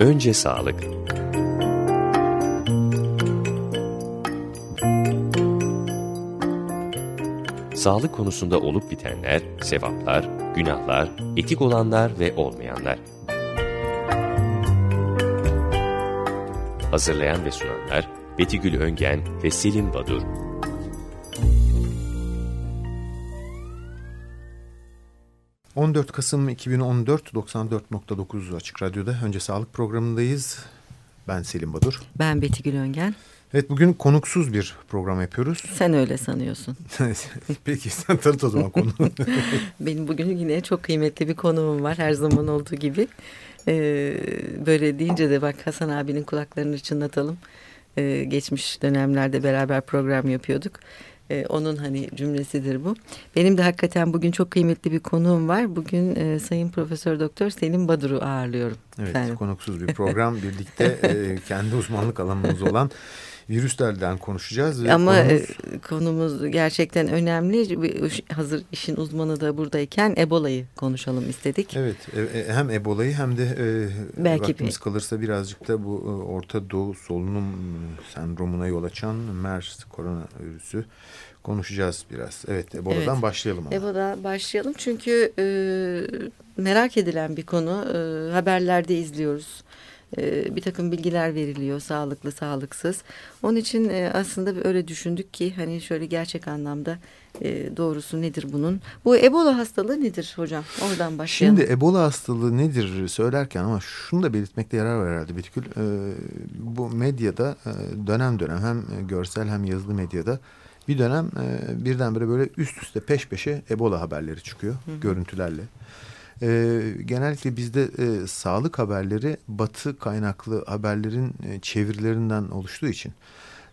Önce sağlık. Sağlık konusunda olup bitenler, sevaplar, günahlar, etik olanlar ve olmayanlar. Hazırlayan ve sunanlar Betigül Öngen ve Selim Badur. ...14 Kasım 2014 94.9 Açık Radyo'da Önce Sağlık programındayız. Ben Selim Badur. Ben Betigül Öngen. Evet bugün konuksuz bir program yapıyoruz. Sen öyle sanıyorsun. Peki sen tanıt o zaman konu. Benim bugün yine çok kıymetli bir konuğum var her zaman olduğu gibi. Ee, böyle deyince de bak Hasan abinin kulaklarını çınlatalım. Ee, geçmiş dönemlerde beraber program yapıyorduk. Ee, onun hani cümlesidir bu. Benim de hakikaten bugün çok kıymetli bir konuğum var. Bugün e, Sayın Profesör Doktor Selim Badur'u ağırlıyorum. Evet efendim. konuksuz bir program. Birlikte e, kendi uzmanlık alanımız olan virüslerden konuşacağız. Ve Ama konumuz... e, konumuz gerçekten önemli. Hazır işin uzmanı da buradayken Ebola'yı konuşalım istedik. Evet e, hem Ebola'yı hem de e, Belki vaktimiz bir... kalırsa birazcık da bu e, Orta Doğu solunum sendromuna yol açan MERS koronavirüsü konuşacağız biraz. Evet Ebola'dan evet. başlayalım. Ama. Ebola'dan başlayalım çünkü e, merak edilen bir konu. E, haberlerde izliyoruz bir takım bilgiler veriliyor sağlıklı sağlıksız. Onun için aslında öyle düşündük ki hani şöyle gerçek anlamda doğrusu nedir bunun? Bu Ebola hastalığı nedir hocam? Oradan başlayalım. Şimdi Ebola hastalığı nedir söylerken ama şunu da belirtmekte yarar var herhalde Betükül. Bu medyada dönem dönem hem görsel hem yazılı medyada bir dönem birdenbire böyle üst üste peş peşe Ebola haberleri çıkıyor hı hı. görüntülerle. E, genellikle bizde e, sağlık haberleri batı kaynaklı haberlerin e, çevirilerinden oluştuğu için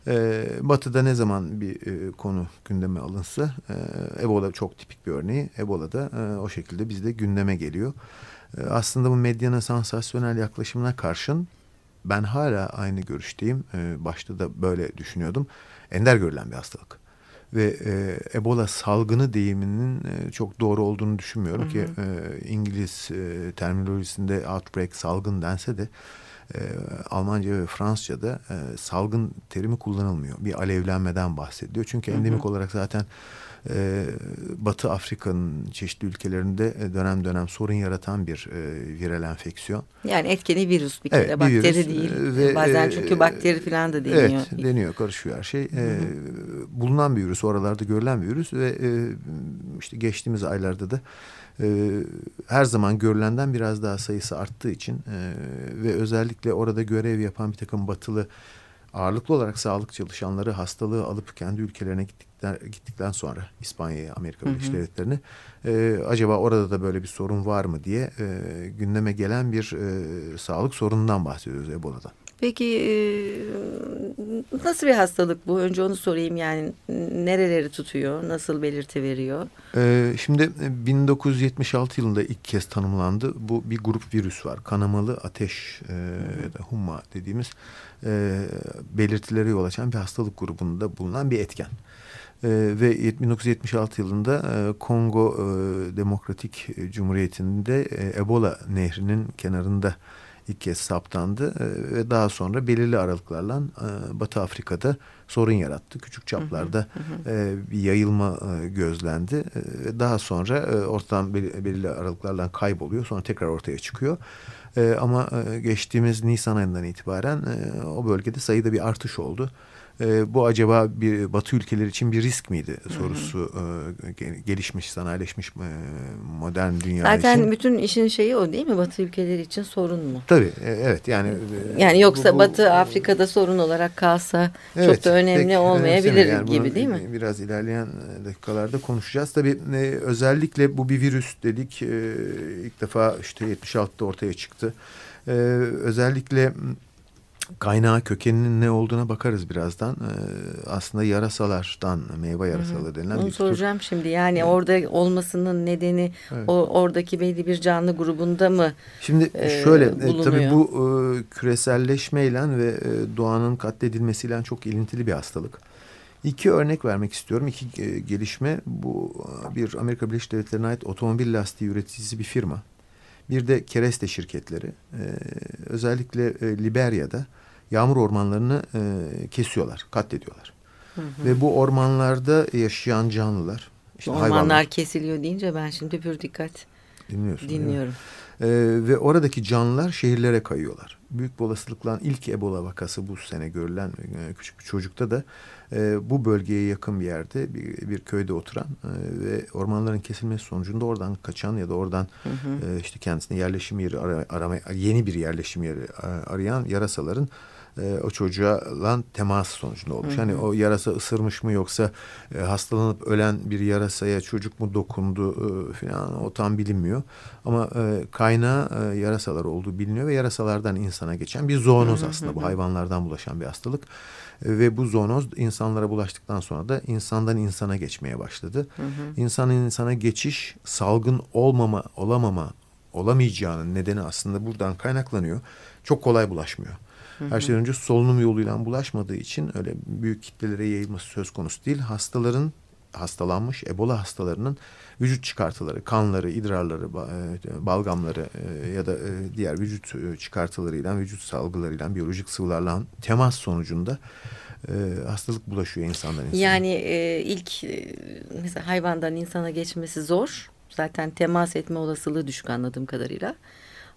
e, batıda ne zaman bir e, konu gündeme alınsa e, Ebola çok tipik bir örneği. Ebola da e, o şekilde bizde gündeme geliyor. E, aslında bu medyanın sansasyonel yaklaşımına karşın ben hala aynı görüşteyim. E, başta da böyle düşünüyordum. Ender görülen bir hastalık ve e, Ebola salgını deyiminin e, çok doğru olduğunu düşünmüyorum hı hı. ki e, İngiliz e, terminolojisinde outbreak salgın dense de e, Almanca ve Fransızca'da e, salgın terimi kullanılmıyor. Bir alevlenmeden bahsediyor. Çünkü endemik hı hı. olarak zaten e, Batı Afrika'nın çeşitli ülkelerinde dönem dönem sorun yaratan bir e, viral enfeksiyon. Yani etkeni virüs bir kere evet, bakteri virüs. değil. Ve, Bazen çünkü bakteri falan da deniyor. Evet deniyor karışıyor her şey. Hı hı. E, bulunan bir virüs oralarda görülen bir virüs ve e, işte geçtiğimiz aylarda da e, her zaman görülenden biraz daha sayısı arttığı için e, ve özellikle orada görev yapan bir takım batılı ağırlıklı olarak sağlık çalışanları hastalığı alıp kendi ülkelerine gittikten, gittikten sonra İspanya'ya, Amerika Birleşik Devletleri'ne e, acaba orada da böyle bir sorun var mı diye e, gündeme gelen bir e, sağlık sorunundan bahsediyoruz Ebola'dan. Peki nasıl bir hastalık bu? Önce onu sorayım yani nereleri tutuyor, nasıl belirti veriyor? Ee, şimdi 1976 yılında ilk kez tanımlandı. Bu bir grup virüs var. Kanamalı ateş e, ya da humma dediğimiz e, belirtilere yol açan bir hastalık grubunda bulunan bir etken. E, ve 1976 yılında e, Kongo e, Demokratik Cumhuriyeti'nde e, Ebola nehrinin kenarında ilk kez saptandı e, ve daha sonra belirli aralıklarla e, Batı Afrika'da sorun yarattı. Küçük çaplarda hı hı hı. E, bir yayılma e, gözlendi. E, daha sonra e, ortadan belirli aralıklarla kayboluyor. Sonra tekrar ortaya çıkıyor. E, ama e, geçtiğimiz Nisan ayından itibaren e, o bölgede sayıda bir artış oldu. E, bu acaba bir Batı ülkeleri için bir risk miydi sorusu e, gelişmiş, sanayileşmiş e, modern dünya Zaten için. bütün işin şeyi o değil mi? Batı ülkeleri için sorun mu? Tabii e, evet yani. E, yani yoksa bu, bu, Batı Afrika'da sorun olarak kalsa evet, çok da önemli pek, olmayabilir yani gibi değil mi? Biraz ilerleyen dakikalarda konuşacağız. Tabii e, özellikle bu bir virüs dedik. E, ilk defa işte 76'da ortaya çıktı. E, özellikle kaynağı kökeninin ne olduğuna bakarız birazdan. Ee, aslında yarasalardan meyve yarasaları Hı-hı. denilen Onu bir soracağım tür. şimdi. Yani evet. orada olmasının nedeni evet. o oradaki belli bir canlı grubunda mı Şimdi e, şöyle e, tabii bu e, küreselleşmeyle ve e, doğanın katledilmesiyle çok ilintili bir hastalık. İki örnek vermek istiyorum. İki e, gelişme. Bu bir Amerika Birleşik Devletleri'ne ait otomobil lastiği üreticisi bir firma. Bir de kereste şirketleri. E, özellikle e, Liberya'da yağmur ormanlarını e, kesiyorlar, katlediyorlar. Hı hı. Ve bu ormanlarda yaşayan canlılar, işte Ormanlar hayvanlar, kesiliyor deyince ben şimdi pür dikkat dinliyorsun. Dinliyorum. Ee, ve oradaki canlılar şehirlere kayıyorlar. Büyük bir olasılıkla ilk Ebola vakası bu sene görülen e, küçük bir çocukta da e, bu bölgeye yakın bir yerde bir, bir köyde oturan e, ve ormanların kesilmesi sonucunda oradan kaçan ya da oradan hı hı. E, işte kendisine yerleşim yeri ara, arama yeni bir yerleşim yeri arayan yarasaların e, o çocuğa lan temas sonucunda olmuş. Hı hı. Hani o yarasa ısırmış mı yoksa e, hastalanıp ölen bir yarasaya çocuk mu dokundu e, falan o tam bilinmiyor. Ama e, kaynağı e, yarasalar olduğu biliniyor ve yarasalardan insana geçen bir zoonoz hı hı aslında hı. bu hayvanlardan bulaşan bir hastalık. Ve bu zoonoz insanlara bulaştıktan sonra da insandan insana geçmeye başladı. Hı hı. İnsanın insana geçiş salgın olmama, olamama, olamayacağının nedeni aslında buradan kaynaklanıyor. Çok kolay bulaşmıyor. Her şeyden önce solunum yoluyla bulaşmadığı için öyle büyük kitlelere yayılması söz konusu değil. Hastaların hastalanmış Ebola hastalarının vücut çıkartıları, kanları, idrarları, e, balgamları e, ya da e, diğer vücut çıkartılarıyla, vücut salgılarıyla, biyolojik sıvılarla temas sonucunda hastalık bulaşıyor insanların. Insana. Yani ilk mesela hayvandan insana geçmesi zor. Zaten temas etme olasılığı düşük anladığım kadarıyla.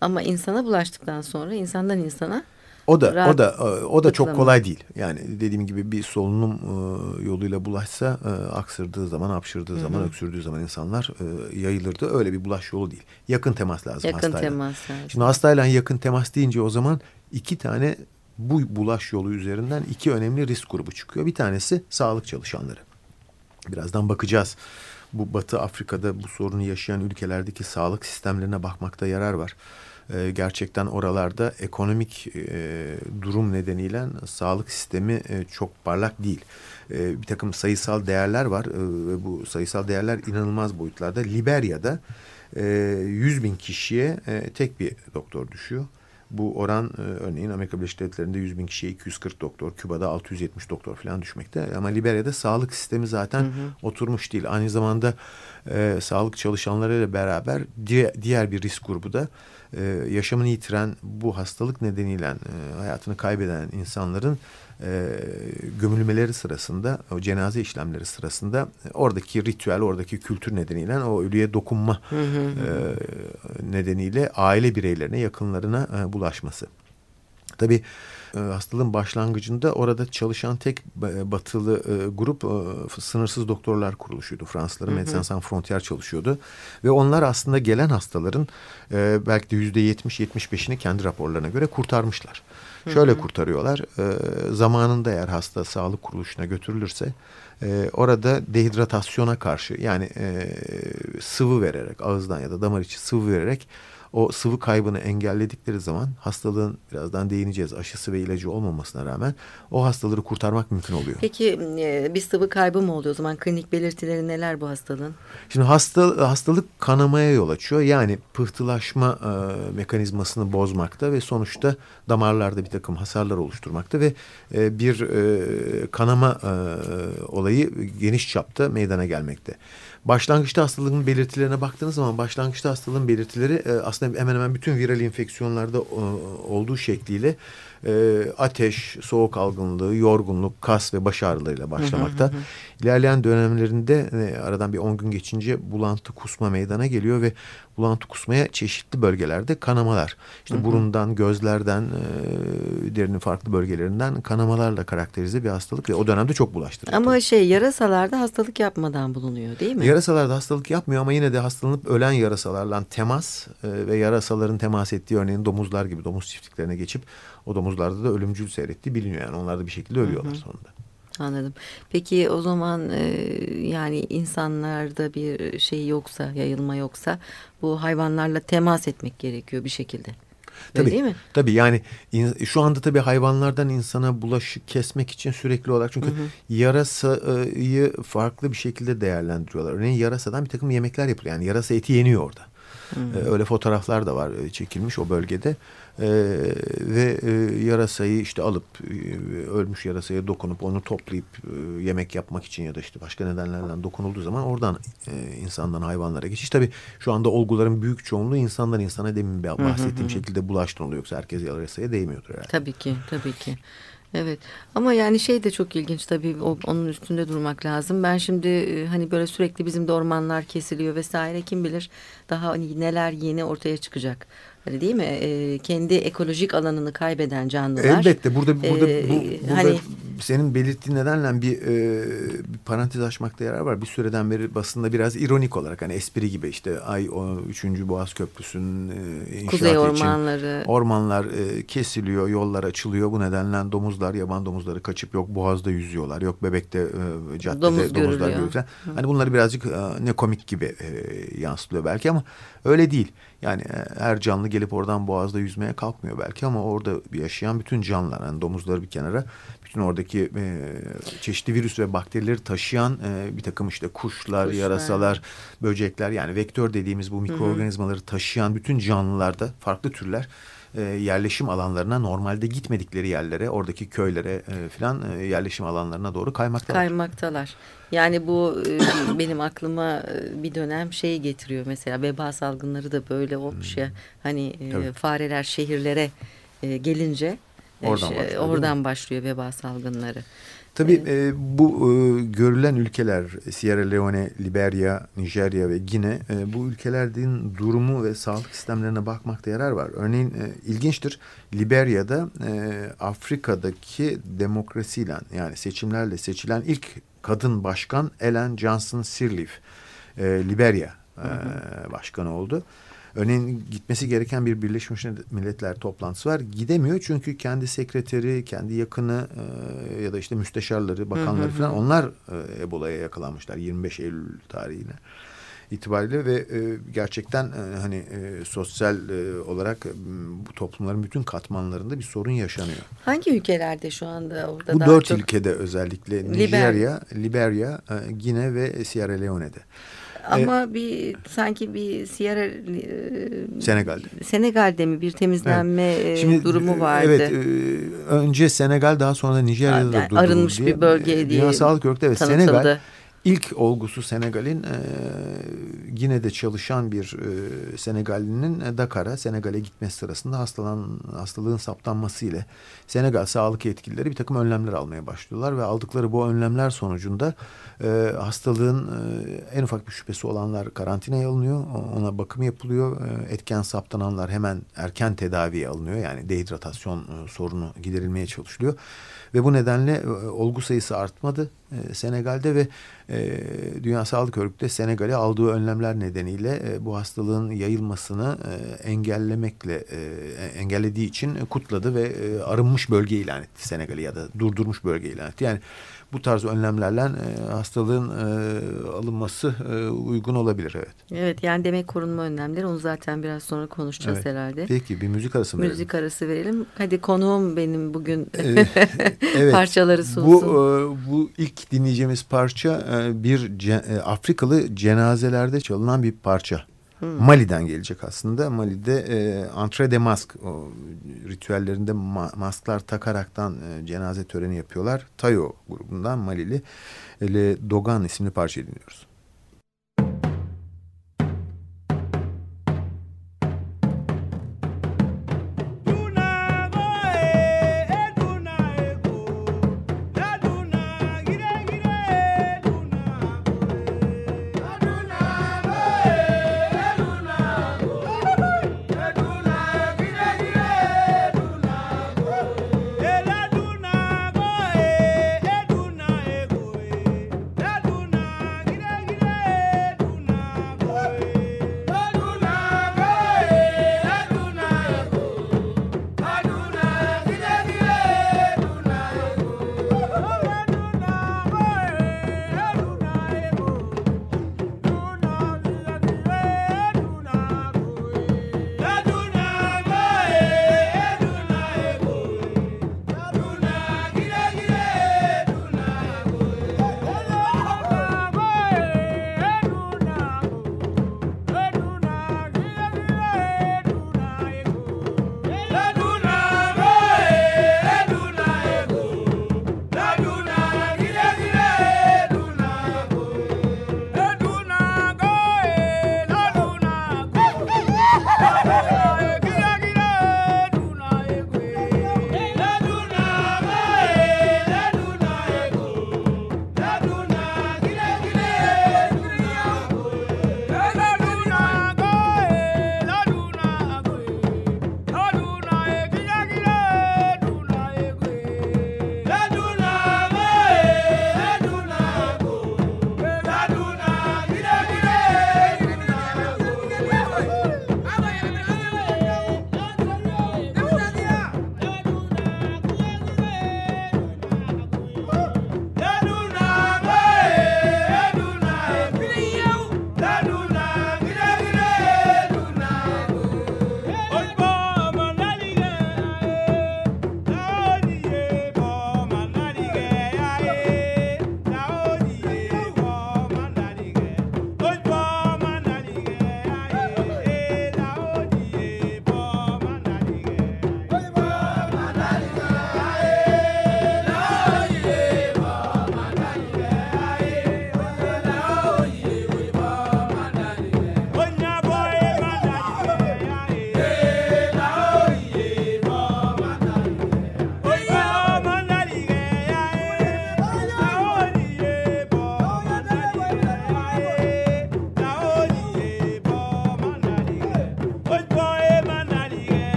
Ama insana bulaştıktan sonra insandan insana o da Rahat o da o da çok kolay değil. Yani dediğim gibi bir solunum e, yoluyla bulaşsa e, aksırdığı zaman, hapşırdığı Hı -hı. zaman, öksürdüğü zaman insanlar e, yayılırdı. Öyle bir bulaş yolu değil. Yakın temas lazım yakın hastayla. Temas lazım. Şimdi hastayla yakın temas deyince o zaman iki tane bu bulaş yolu üzerinden iki önemli risk grubu çıkıyor. Bir tanesi sağlık çalışanları. Birazdan bakacağız. Bu Batı Afrika'da bu sorunu yaşayan ülkelerdeki sağlık sistemlerine bakmakta yarar var e, gerçekten oralarda ekonomik e, durum nedeniyle sağlık sistemi e, çok parlak değil. E, bir takım sayısal değerler var e, ve bu sayısal değerler inanılmaz boyutlarda. Liberya'da e, 100 bin kişiye e, tek bir doktor düşüyor. Bu oran e, örneğin Amerika Birleşik Devletleri'nde 100 bin kişiye 240 doktor, Küba'da 670 doktor falan düşmekte. Ama Liberya'da sağlık sistemi zaten hı hı. oturmuş değil. Aynı zamanda e, sağlık çalışanlarıyla beraber diğer, diğer bir risk grubu da e, yaşamını yitiren bu hastalık nedeniyle e, hayatını kaybeden insanların e, gömülmeleri sırasında, o cenaze işlemleri sırasında e, oradaki ritüel, oradaki kültür nedeniyle o ölüye dokunma hı hı. E, nedeniyle aile bireylerine, yakınlarına e, bulaşması. Tabii e, hastalığın başlangıcında orada çalışan tek e, batılı grup sınırsız doktorlar kuruluşuydu. Fransızların Médecins Sans Frontières çalışıyordu. Ve onlar aslında gelen hastaların belki de yüzde yetmiş yetmiş beşini kendi raporlarına göre kurtarmışlar. Şöyle kurtarıyorlar. Zamanında eğer hasta sağlık kuruluşuna götürülürse orada dehidratasyona karşı yani sıvı vererek ağızdan ya da damar içi sıvı vererek o sıvı kaybını engelledikleri zaman hastalığın birazdan değineceğiz aşısı ve ilacı olmamasına rağmen o hastaları kurtarmak mümkün oluyor. Peki e, bir sıvı kaybı mı oluyor o zaman klinik belirtileri neler bu hastalığın? Şimdi hasta, hastalık kanamaya yol açıyor yani pıhtılaşma e, mekanizmasını bozmakta ve sonuçta damarlarda bir takım hasarlar oluşturmakta ve e, bir e, kanama e, olayı geniş çapta meydana gelmekte. Başlangıçta hastalığın belirtilerine baktığınız zaman başlangıçta hastalığın belirtileri e, aslında hemen hemen bütün viral enfeksiyonlarda e, olduğu şekliyle e, ateş, soğuk algınlığı, yorgunluk, kas ve baş ağrılarıyla başlamakta. Hı hı hı. İlerleyen dönemlerinde e, aradan bir 10 gün geçince bulantı kusma meydana geliyor ve bulantı kusmaya çeşitli bölgelerde kanamalar. İşte hı hı. burundan, gözlerden, e, derinin farklı bölgelerinden kanamalarla karakterize bir hastalık ve o dönemde çok bulaştırıcı. Ama şey yarasalarda hastalık yapmadan bulunuyor değil mi? Yarasalarda hastalık yapmıyor ama yine de hastalanıp ölen yarasalarla temas e, ve yarasaların temas ettiği örneğin domuzlar gibi domuz çiftliklerine geçip o domuzlarda da ölümcül seyrettiği biliniyor. Yani onlar da bir şekilde ölüyorlar hı hı. sonunda. Anladım. Peki o zaman e, yani insanlarda bir şey yoksa, yayılma yoksa bu hayvanlarla temas etmek gerekiyor bir şekilde. Öyle tabii, değil mi? Tabii yani in, şu anda tabii hayvanlardan insana bulaşı kesmek için sürekli olarak çünkü hı hı. yarasayı farklı bir şekilde değerlendiriyorlar. Örneğin yarasadan bir takım yemekler yapılıyor. Yani yarasa eti yeniyor orada. E, öyle fotoğraflar da var e, çekilmiş o bölgede. E, ve e, yarasayı işte alıp e, ölmüş yarasaya dokunup onu toplayıp e, yemek yapmak için ya da işte başka nedenlerden dokunulduğu zaman oradan e, insandan hayvanlara geçiş. Tabii şu anda olguların büyük çoğunluğu insandan insana demin bahsettiğim hı hı. şekilde bulaştın oluyor. Yoksa herkes yarasaya değmiyordur herhalde. Tabii ki tabii ki. Evet ama yani şey de çok ilginç tabii o, onun üstünde durmak lazım. Ben şimdi e, hani böyle sürekli bizim de ormanlar kesiliyor vesaire kim bilir daha hani neler yeni ortaya çıkacak. Öyle değil mi? E, kendi ekolojik alanını kaybeden canlılar. Elbette burada burada, e, bu, burada hani, senin belirttiğin nedenle bir, e, bir parantez açmakta yarar var. Bir süreden beri basında biraz ironik olarak hani espri gibi işte ay o 3. Boğaz Köprüsü'nün e, inşaatı Kuzey ormanları. için ormanlar e, kesiliyor, yollar açılıyor. Bu nedenle domuzlar, yaban domuzları kaçıp yok Boğaz'da yüzüyorlar, yok Bebek'te e, caddede Domuz domuzlar görülüyor. Hani bunları birazcık e, ne komik gibi e, yansıtılıyor belki ama öyle değil. Yani e, her canlı gelip oradan boğazda yüzmeye kalkmıyor belki ama orada yaşayan bütün canlılar, yani domuzları bir kenara, bütün oradaki e, çeşitli virüs ve bakterileri taşıyan e, bir takım işte kuşlar, kuşlar, yarasalar, böcekler yani vektör dediğimiz bu mikroorganizmaları taşıyan bütün canlılarda farklı türler e, yerleşim alanlarına normalde gitmedikleri yerlere oradaki köylere e, filan e, yerleşim alanlarına doğru kaymaktalar. Kaymaktalar. Yani bu e, benim aklıma bir dönem şey getiriyor mesela veba salgınları da böyle olmuş hmm. ya hani e, fareler şehirlere e, gelince oradan, şey, başlıyor, oradan başlıyor veba salgınları. Tabii e, bu e, görülen ülkeler Sierra Leone, Liberya, Nijerya ve Gine e, bu ülkelerin durumu ve sağlık sistemlerine bakmakta yarar var. Örneğin e, ilginçtir Liberya'da e, Afrika'daki demokrasiyle yani seçimlerle seçilen ilk kadın başkan Ellen Johnson Sirleaf e, Liberya e, başkanı oldu. Örneğin gitmesi gereken bir Birleşmiş Milletler toplantısı var. Gidemiyor çünkü kendi sekreteri, kendi yakını e, ya da işte müsteşarları, bakanları falan onlar e, Ebola'ya yakalanmışlar 25 Eylül tarihine itibariyle ve e, gerçekten e, hani e, sosyal e, olarak e, bu toplumların bütün katmanlarında bir sorun yaşanıyor. Hangi ülkelerde şu anda orada Bu dört çok... ülkede özellikle Nijerya, Liberya, e, Gine ve Sierra Leone'de. Ama e, bir sanki bir Sierra e, Senegal'de. Senegal'de mi bir temizlenme evet. Şimdi, durumu e, vardı? Evet. E, önce Senegal daha sonra da Nijerya'da yani, Arınmış diye. bir bölge diye. Dünya Sağlık Örgütü evet tanıtıldı. Senegal İlk olgusu Senegal'in e, yine de çalışan bir e, Senegal'inin Dakar'a, Senegal'e gitmesi sırasında hastalan, hastalığın saptanması ile Senegal sağlık yetkilileri bir takım önlemler almaya başlıyorlar ve aldıkları bu önlemler sonucunda e, hastalığın e, en ufak bir şüphesi olanlar karantinaya alınıyor. Ona bakım yapılıyor. E, etken saptananlar hemen erken tedaviye alınıyor. Yani dehidratasyon e, sorunu giderilmeye çalışılıyor. Ve bu nedenle e, olgu sayısı artmadı e, Senegal'de ve e, Dünya Sağlık Örgütü Senegal'e aldığı önlemler nedeniyle bu hastalığın yayılmasını engellemekle engellediği için kutladı ve arınmış bölge ilan etti Senegal'i ya da durdurmuş bölge ilan etti. Yani bu tarz önlemlerle e, hastalığın e, alınması e, uygun olabilir. Evet. Evet yani demek korunma önlemleri onu zaten biraz sonra konuşacağız evet. herhalde. Peki bir müzik arası verelim? Müzik arası verelim. Hadi konuğum benim bugün ee, evet, parçaları sunsun. Bu, e, bu ilk dinleyeceğimiz parça e, bir ce, e, Afrikalı cenazelerde çalınan bir parça. Hmm. Mali'den gelecek aslında. Mali'de e, entre de mask o ritüellerinde ma masklar takaraktan e, cenaze töreni yapıyorlar. Tayo grubundan Malili Le Dogan isimli parça dinliyoruz.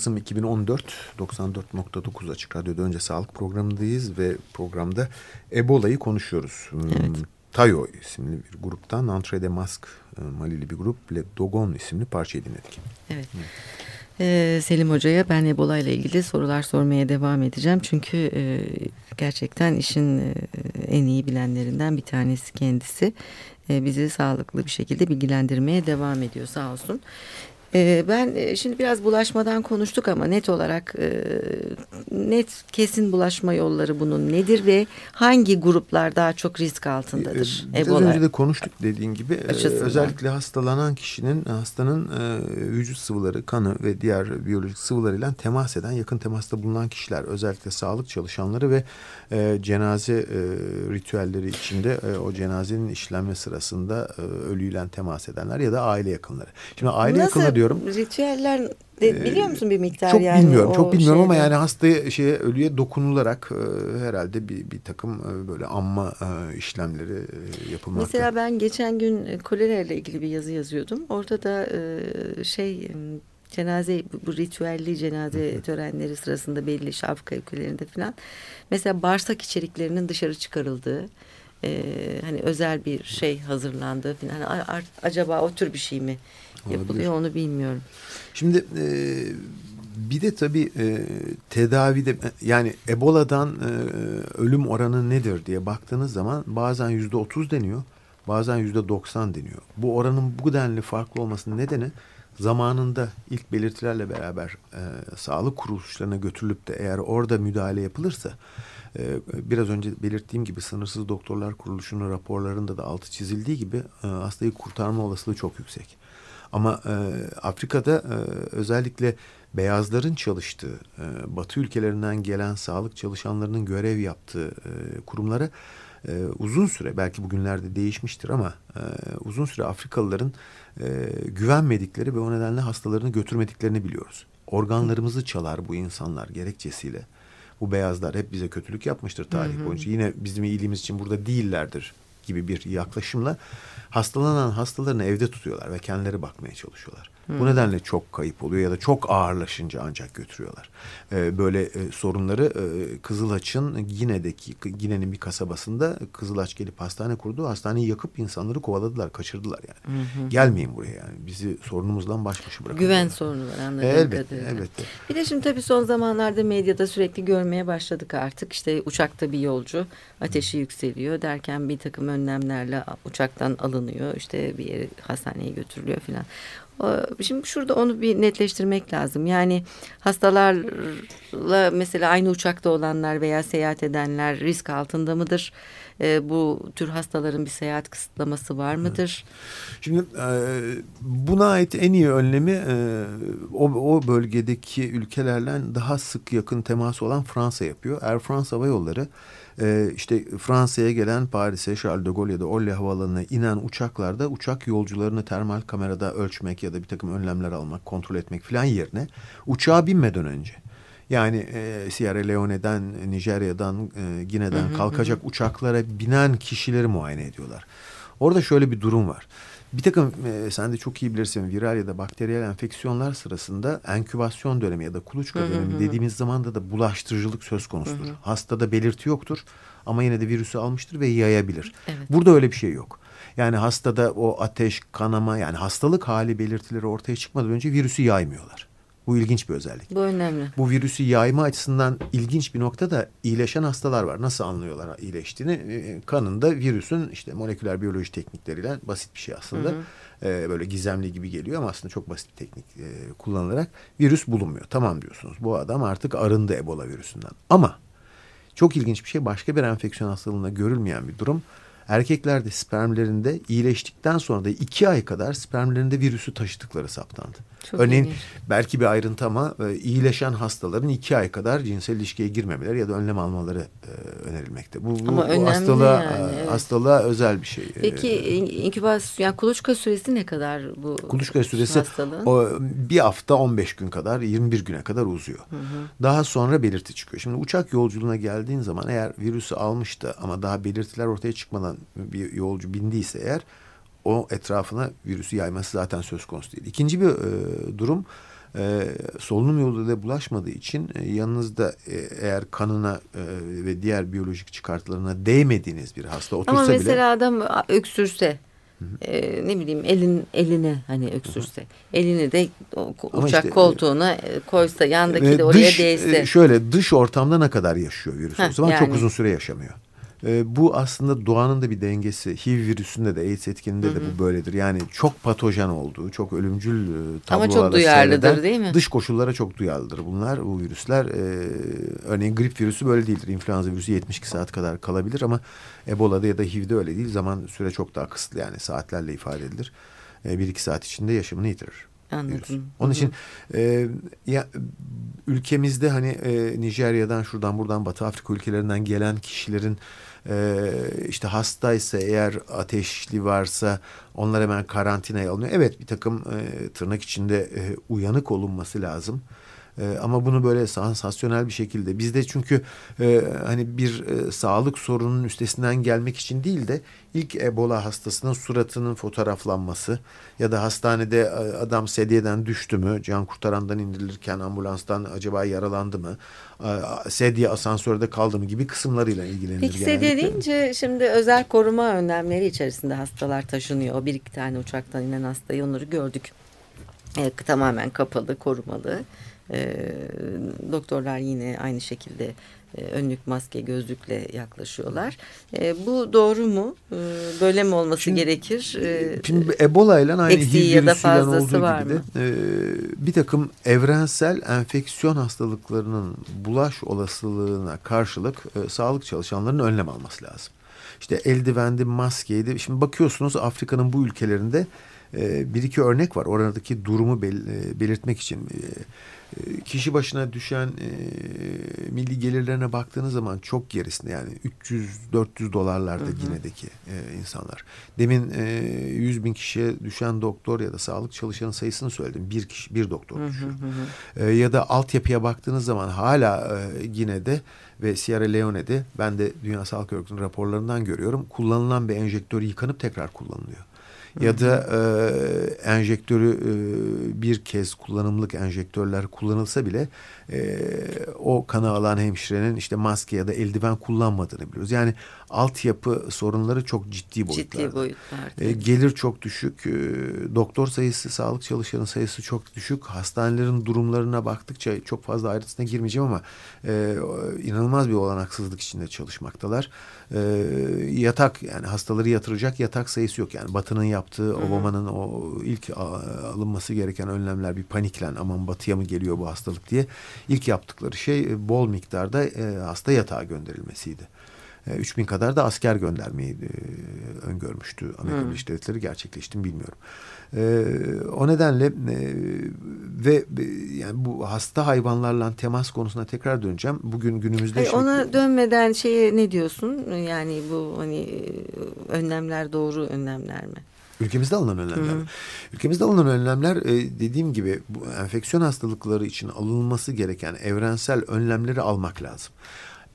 Kasım 2014 94.9 Açık Radyo'da önce sağlık programındayız ve programda Ebola'yı konuşuyoruz. Hmm, Evet. Tayo isimli bir gruptan Entre de Masque e, Malili bir grup Le Dogon isimli parçayı dinledik. Evet. Ee, Selim Hoca'ya ben Ebola ile ilgili sorular sormaya devam edeceğim. Çünkü e, gerçekten işin e, en iyi bilenlerinden bir tanesi kendisi. E, bizi sağlıklı bir şekilde bilgilendirmeye devam ediyor sağ olsun. E, ben e, şimdi biraz bulaşmadan konuştuk ama net olarak e, net kesin bulaşma yolları bunun nedir ve hangi gruplar daha çok risk altındadır? Ee, Biraz Ebola. önce de konuştuk dediğin gibi Ee, Açısından. özellikle hastalanan kişinin hastanın e, vücut sıvıları, kanı ve diğer biyolojik sıvılarıyla temas eden, yakın temasta bulunan kişiler özellikle sağlık çalışanları ve e, cenaze e, ritüelleri içinde e, o cenazenin işlenme sırasında e, ölüyle temas edenler ya da aile yakınları. Şimdi aile Nasıl yakını diyorum. ritüeller de, biliyor musun bir miktar Çok yani? bilmiyorum, çok bilmiyorum ama şeyde? yani hastaya şeye ölüye dokunularak e, herhalde bir bir takım e, böyle anma e, işlemleri e, yapılmakta. Mesela ben geçen gün e, kolera ile ilgili bir yazı yazıyordum. Orada da e, şey e, cenaze bu, ritüelli cenaze törenleri sırasında belli şafka ülkelerinde falan mesela bağırsak içeriklerinin dışarı çıkarıldığı e, hani özel bir şey hazırlandığı falan Hani acaba o tür bir şey mi yapılıyor onu bilmiyorum. Şimdi e, bir de tabii e, tedavide yani Ebola'dan e, ölüm oranı nedir diye baktığınız zaman bazen yüzde otuz deniyor, bazen yüzde doksan deniyor. Bu oranın bu denli farklı olmasının nedeni zamanında ilk belirtilerle beraber e, sağlık kuruluşlarına götürülüp de eğer orada müdahale yapılırsa e, biraz önce belirttiğim gibi sınırsız doktorlar kuruluşunun raporlarında da altı çizildiği gibi e, hastayı kurtarma olasılığı çok yüksek. Ama e, Afrika'da e, özellikle beyazların çalıştığı, e, Batı ülkelerinden gelen sağlık çalışanlarının görev yaptığı e, kurumlara e, uzun süre, belki bugünlerde değişmiştir ama e, uzun süre Afrikalıların e, güvenmedikleri ve o nedenle hastalarını götürmediklerini biliyoruz. Organlarımızı çalar bu insanlar gerekçesiyle. Bu beyazlar hep bize kötülük yapmıştır tarih boyunca. Yine bizim iyiliğimiz için burada değillerdir gibi bir yaklaşımla hastalanan hastalarını evde tutuyorlar ve kendileri bakmaya çalışıyorlar. Bu nedenle çok kayıp oluyor ya da çok ağırlaşınca ancak götürüyorlar. Ee, böyle e, sorunları e, Kızılaç'ın Gine'deki Gine'nin bir kasabasında Kızılaç gelip hastane kurdu. Hastaneyi yakıp insanları kovaladılar, kaçırdılar yani. Gelmeyin buraya yani. Bizi sorunumuzla baş başa bırakın. Güven sorunu var anladığım Elbette, kadarıyla. elbette. Bir de şimdi tabii son zamanlarda medyada sürekli görmeye başladık artık. İşte uçakta bir yolcu ateşi yükseliyor derken bir takım önlemlerle uçaktan alınıyor. İşte bir yere hastaneye götürülüyor filan. O- Şimdi şurada onu bir netleştirmek lazım. Yani hastalarla mesela aynı uçakta olanlar veya seyahat edenler risk altında mıdır? Ee, bu tür hastaların bir seyahat kısıtlaması var mıdır? Şimdi e, buna ait en iyi önlemi e, o, o bölgedeki ülkelerle daha sık yakın teması olan Fransa yapıyor. Air France Hava Yolları e, işte Fransa'ya gelen Paris'e Charles de Gaulle ya da Orly Havaalanı'na inen uçaklarda uçak yolcularını termal kamerada ölçmek ya da bir takım önlemler almak, kontrol etmek falan yerine uçağa binmeden önce yani e, Sierra Leone'den, Nijerya'dan, e, Gine'den kalkacak uçaklara binen kişileri muayene ediyorlar. Orada şöyle bir durum var. Bir takım e, sen de çok iyi bilirsin viral ya da bakteriyel enfeksiyonlar sırasında enkübasyon dönemi ya da kuluçka dönemi dediğimiz zamanda da bulaştırıcılık söz konusudur. Hastada belirti yoktur ama yine de virüsü almıştır ve yayabilir. Evet. Burada öyle bir şey yok. Yani hastada o ateş, kanama yani hastalık hali belirtileri ortaya çıkmadan önce virüsü yaymıyorlar. Bu ilginç bir özellik. Bu önemli. Bu virüsü yayma açısından ilginç bir nokta da iyileşen hastalar var. Nasıl anlıyorlar iyileştiğini? E, Kanında virüsün işte moleküler biyoloji teknikleriyle basit bir şey aslında. E, böyle gizemli gibi geliyor ama aslında çok basit bir teknik e, kullanılarak virüs bulunmuyor. Tamam diyorsunuz. Bu adam artık arındı Ebola virüsünden. Ama çok ilginç bir şey başka bir enfeksiyon hastalığında görülmeyen bir durum. Erkeklerde spermlerinde iyileştikten sonra da iki ay kadar spermlerinde virüsü taşıdıkları saptandı. Çok Örneğin ilginç. belki bir ayrıntı ama e, iyileşen hastaların iki ay kadar cinsel ilişkiye girmemeleri ya da önlem almaları e, önerilmekte. Bu, bu, Ama bu hastalığa, yani, e, evet. hastalığa özel bir şey. E, Peki in- inkübasyon yani kuluçka süresi ne kadar bu Kuluçka süresi hastalığın? o bir hafta 15 gün kadar 21 güne kadar uzuyor. Daha sonra belirti çıkıyor. Şimdi uçak yolculuğuna geldiğin zaman eğer virüsü almıştı ama daha belirtiler ortaya çıkmadan bir yolcu bindiyse eğer o etrafına virüsü yayması zaten söz konusu değil. İkinci bir e, durum e, solunum yoluyla bulaşmadığı için e, yanınızda e, eğer kanına e, ve diğer biyolojik çıkartılarına değmediğiniz bir hasta otursa Ama mesela bile adam öksürse e, ne bileyim elin eline hani öksürse elini de o, Ama uçak işte, koltuğuna e, koysa yandaki Ve de oraya dış, değse. e, Şöyle dış ortamda ne kadar yaşıyor virüs Heh, o zaman çok yani. uzun süre yaşamıyor. E, bu aslında doğanın da bir dengesi. HIV virüsünde de AIDS etkininde de bu böyledir. Yani çok patojen olduğu, çok ölümcül e, Ama tablolarla çok duyarlıdır seyreden, değil mi? Dış koşullara çok duyarlıdır bunlar. Bu virüsler e, örneğin grip virüsü böyle değildir. İnfluenza virüsü 72 saat kadar kalabilir ama Ebola'da ya da HIV'de öyle değil. Zaman süre çok daha kısıtlı yani saatlerle ifade edilir. E, bir iki saat içinde yaşamını yitirir. Anladım. Onun için e, ya ülkemizde hani e, Nijerya'dan şuradan buradan Batı Afrika ülkelerinden gelen kişilerin e, işte hastaysa eğer ateşli varsa onlar hemen karantinaya alınıyor. Evet bir takım e, tırnak içinde e, uyanık olunması lazım. E, ama bunu böyle sansasyonel bir şekilde bizde çünkü e, hani bir e, sağlık sorununun üstesinden gelmek için değil de ilk Ebola hastasının suratının fotoğraflanması ya da hastanede e, adam sedyeden düştü mü can kurtarandan indirilirken ambulanstan acaba yaralandı mı e, sedye asansörde kaldı mı gibi kısımlarıyla ilgilenir. Peki sedye deyince şimdi özel koruma önlemleri içerisinde hastalar taşınıyor. O bir iki tane uçaktan inen hastayı onları gördük. E, tamamen kapalı, korumalı. E, doktorlar yine aynı şekilde e, önlük, maske, gözlükle yaklaşıyorlar. E, bu doğru mu? E, böyle mi olması Şimdi- gerekir? E, Şimdi Ebola ile aynı HIV virüsüyle olduğu var gibi de e, bir takım evrensel enfeksiyon hastalıklarının bulaş olasılığına karşılık e, sağlık çalışanlarının önlem alması lazım. İşte eldivendi, maskeydi. Şimdi bakıyorsunuz Afrika'nın bu ülkelerinde e, bir iki örnek var. Oradaki durumu bel- e, belirtmek için. Kişi başına düşen e, milli gelirlerine baktığınız zaman çok gerisinde yani 300-400 dolarlarda Gine'deki e, insanlar. Demin e, 100 bin kişiye düşen doktor ya da sağlık çalışanı sayısını söyledim. Bir kişi, bir doktor düşüyor. E, ya da altyapıya baktığınız zaman hala e, Gine'de ve Sierra Leone'de ben de Dünya Sağlık Örgütü'nün raporlarından görüyorum. Kullanılan bir enjektör yıkanıp tekrar kullanılıyor. Ya da e, enjektörü e, bir kez kullanımlık enjektörler kullanılsa bile e, o kanı alan hemşirenin işte maske ya da eldiven kullanmadığını biliyoruz. Yani altyapı sorunları çok ciddi boyutlarda. ciddi boyutlarda. E, gelir çok düşük, e, doktor sayısı, sağlık çalışanı sayısı çok düşük. Hastanelerin durumlarına baktıkça çok fazla ayrıntısına girmeyeceğim ama e, inanılmaz bir olanaksızlık içinde çalışmaktalar. E, yatak yani hastaları yatıracak yatak sayısı yok. Yani Batı'nın yaptığı, Obama'nın o ilk alınması gereken önlemler bir paniklen aman Batı'ya mı geliyor bu hastalık diye ilk yaptıkları şey e, bol miktarda e, hasta yatağa gönderilmesiydi. E, 3000 kadar da asker göndermeyi e, öngörmüştü Amerika Birleşik Devletleri gerçekleşti mi bilmiyorum. E, o nedenle e, ve e, yani bu hasta hayvanlarla temas konusuna tekrar döneceğim. Bugün günümüzde Hayır, şey- ona dönmeden şeye ne diyorsun? Yani bu hani e, önlemler doğru önlemler mi? Ülkemizde alınan önlemler. mi? Ülkemizde alınan önlemler e, dediğim gibi bu enfeksiyon hastalıkları için alınması gereken evrensel önlemleri almak lazım.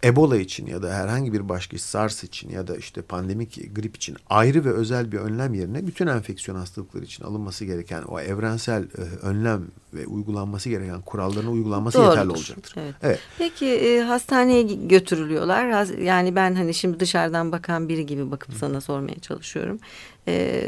Ebola için ya da herhangi bir başka SARS için ya da işte pandemik grip için ayrı ve özel bir önlem yerine bütün enfeksiyon hastalıkları için alınması gereken o evrensel e, önlem ve uygulanması gereken kuralların uygulanması yeterli Doğrudur. olacaktır. Evet. Evet. Peki e, hastaneye götürülüyorlar. Yani ben hani şimdi dışarıdan bakan biri gibi bakıp sana sormaya çalışıyorum. E,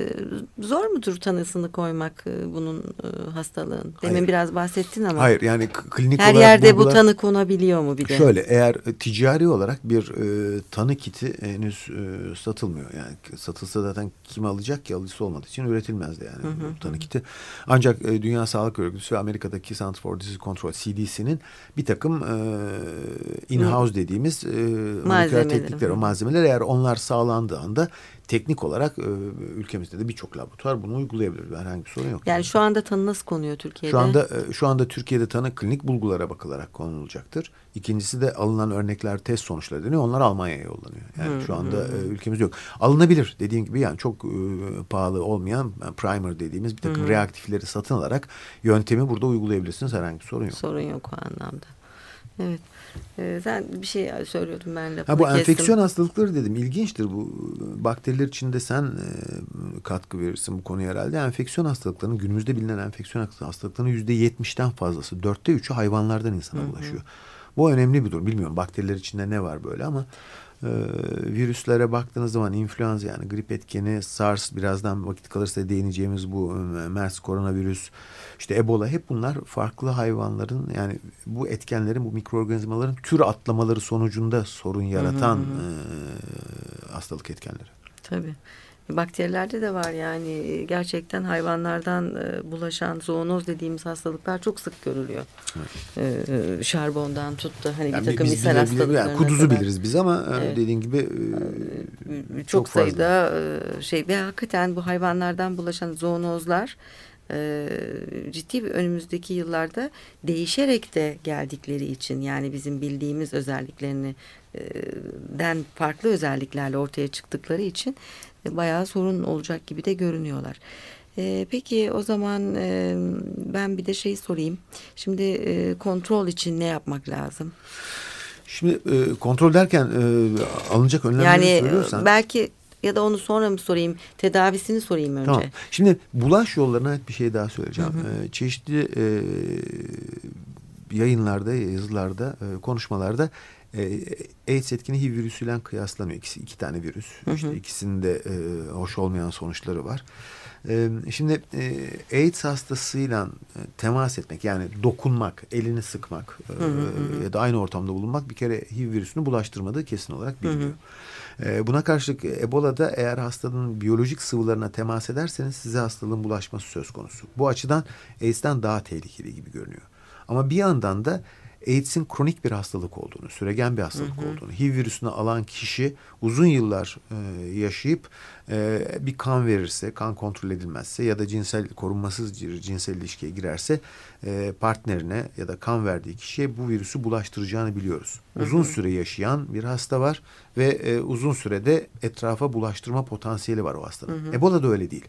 zor mudur tanısını koymak e, bunun e, hastalığın? Demin Hayır. biraz bahsettin ama Hayır yani klinik her olarak yerde bu bulgular- tanı konabiliyor mu bir de? Şöyle eğer e, ticari olarak bir e, tanı kiti henüz e, satılmıyor. Yani satılsa zaten kim alacak ki alıcısı olmadığı için üretilmezdi yani bu tanı kiti. Ancak e, Dünya Sağlık Örgütü ve Amerika'daki Center for Disease Control CDC'nin bir takım e, in-house dediğimiz e, moleküler teknikler, hı. o malzemeler eğer onlar sağlandığı anda teknik olarak e, ülkemizde de birçok laboratuvar bunu uygulayabilir. Herhangi bir sorun yok. Yani şu anda tanı nasıl konuyor Türkiye'de? Şu anda e, şu anda Türkiye'de tanı klinik bulgulara bakılarak konulacaktır. İkincisi de alınan örnekler test sonuçları deniyor. Onlar Almanya'ya yollanıyor. Yani şu anda e, ülkemizde yok. Alınabilir dediğim gibi yani çok e, pahalı olmayan primer dediğimiz bir takım reaktifleri satın alarak yöntemi burada uygulayabilirsiniz. Herhangi bir sorun yok. Sorun yok o anlamda. Evet. Ee, sen bir şey söylüyordun ben de. Ha, bu enfeksiyon hastalıkları dedim. İlginçtir bu. Bakteriler içinde sen e, katkı verirsin bu konuya herhalde. Enfeksiyon hastalıklarının günümüzde bilinen enfeksiyon hastalıklarının yüzde yetmişten fazlası. Dörtte üçü hayvanlardan insana bulaşıyor. Hı hı. Bu önemli bir durum. Bilmiyorum bakteriler içinde ne var böyle ama e, virüslere baktığınız zaman influenza yani grip etkeni, SARS birazdan vakit kalırsa değineceğimiz bu e, MERS koronavirüs, işte Ebola hep bunlar farklı hayvanların yani bu etkenlerin bu mikroorganizmaların tür atlamaları sonucunda sorun yaratan hı hı hı. E, hastalık etkenleri. Tabii. Bakterilerde de var yani gerçekten hayvanlardan e, bulaşan zoonoz dediğimiz hastalıklar çok sık görülüyor. Evet. Ee, şarbondan tuttu hani yani bir takım ishal hastalıklarına yani kuduzu kadar. biliriz biz ama e, evet. dediğin gibi e, çok, çok sayıda fazla. şey ve hakikaten bu hayvanlardan bulaşan zoonozlar ciddi bir önümüzdeki yıllarda değişerek de geldikleri için yani bizim bildiğimiz özelliklerini den farklı özelliklerle ortaya çıktıkları için bayağı sorun olacak gibi de görünüyorlar. E, peki o zaman e, ben bir de şey sorayım. Şimdi e, kontrol için ne yapmak lazım? Şimdi e, kontrol derken e, alınacak önlemleri yani, söylüyorsan. Belki ya da onu sonra mı sorayım? Tedavisini sorayım önce. Tamam. Şimdi bulaş yollarına bir şey daha söyleyeceğim. Hı hı. E, çeşitli e, yayınlarda, yazılarda, e, konuşmalarda e, AIDS etkini HIV virüsüyle kıyaslanıyor. İkisi iki tane virüs. Hı hı. İşte ikisinde e, hoş olmayan sonuçları var. E, şimdi e, AIDS hastasıyla e, temas etmek yani dokunmak, elini sıkmak e, hı hı. ya da aynı ortamda bulunmak bir kere HIV virüsünü bulaştırmadığı kesin olarak biliniyor. Hı hı. E, buna karşılık Ebola'da eğer hastanın biyolojik sıvılarına temas ederseniz size hastalığın bulaşması söz konusu. Bu açıdan AIDS'ten daha tehlikeli gibi görünüyor. Ama bir yandan da AIDS'in kronik bir hastalık olduğunu, süregen bir hastalık hı hı. olduğunu, HIV virüsünü alan kişi uzun yıllar e, yaşayıp e, bir kan verirse, kan kontrol edilmezse ya da cinsel korunmasız cinsel ilişkiye girerse e, partnerine ya da kan verdiği kişiye bu virüsü bulaştıracağını biliyoruz. Uzun süre yaşayan bir hasta var ve e, uzun sürede etrafa bulaştırma potansiyeli var o hastanın. Hı hı. Ebola da öyle değil.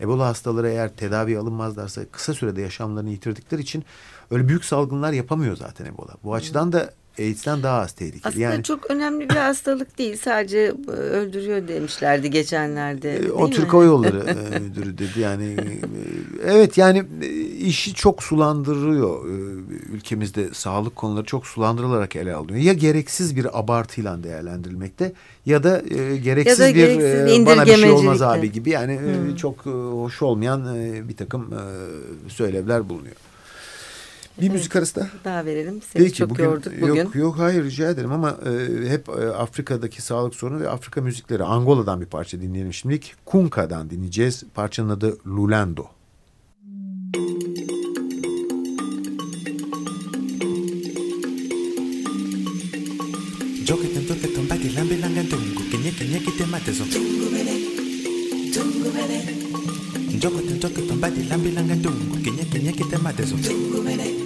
Ebola hastaları eğer tedavi alınmazlarsa kısa sürede yaşamlarını yitirdikleri için öyle büyük salgınlar yapamıyor zaten Ebola. Bu açıdan da AIDS'ten daha az tehlikeli. Aslında yani, çok önemli bir hastalık değil. Sadece e, öldürüyor demişlerdi geçenlerde. E, o Türk Hava Yolları e, müdürü dedi. Yani evet yani işi çok sulandırıyor. Ülkemizde sağlık konuları çok sulandırılarak ele alınıyor. Ya gereksiz bir abartıyla değerlendirilmekte ya da gereksiz ya da bir gereksiz bana bir şey olmaz abi gibi. Yani hmm. çok hoş olmayan bir takım söylevler bulunuyor. Bir evet, müzik arası da. Daha verelim. Seni Peki, çok bugün, yorduk bugün. Yok yok hayır rica ederim ama e, hep e, Afrika'daki sağlık sorunu ve Afrika müzikleri. Angola'dan bir parça dinleyelim şimdilik. Kunka'dan dinleyeceğiz. Parçanın adı Lulando. Joke tanto que tomba que lambe langan tungu que nye que nye que te mate so tungu mele tungu mele Joke tanto que tomba que lambe langan tungu que nye que nye que te mate so tungu mele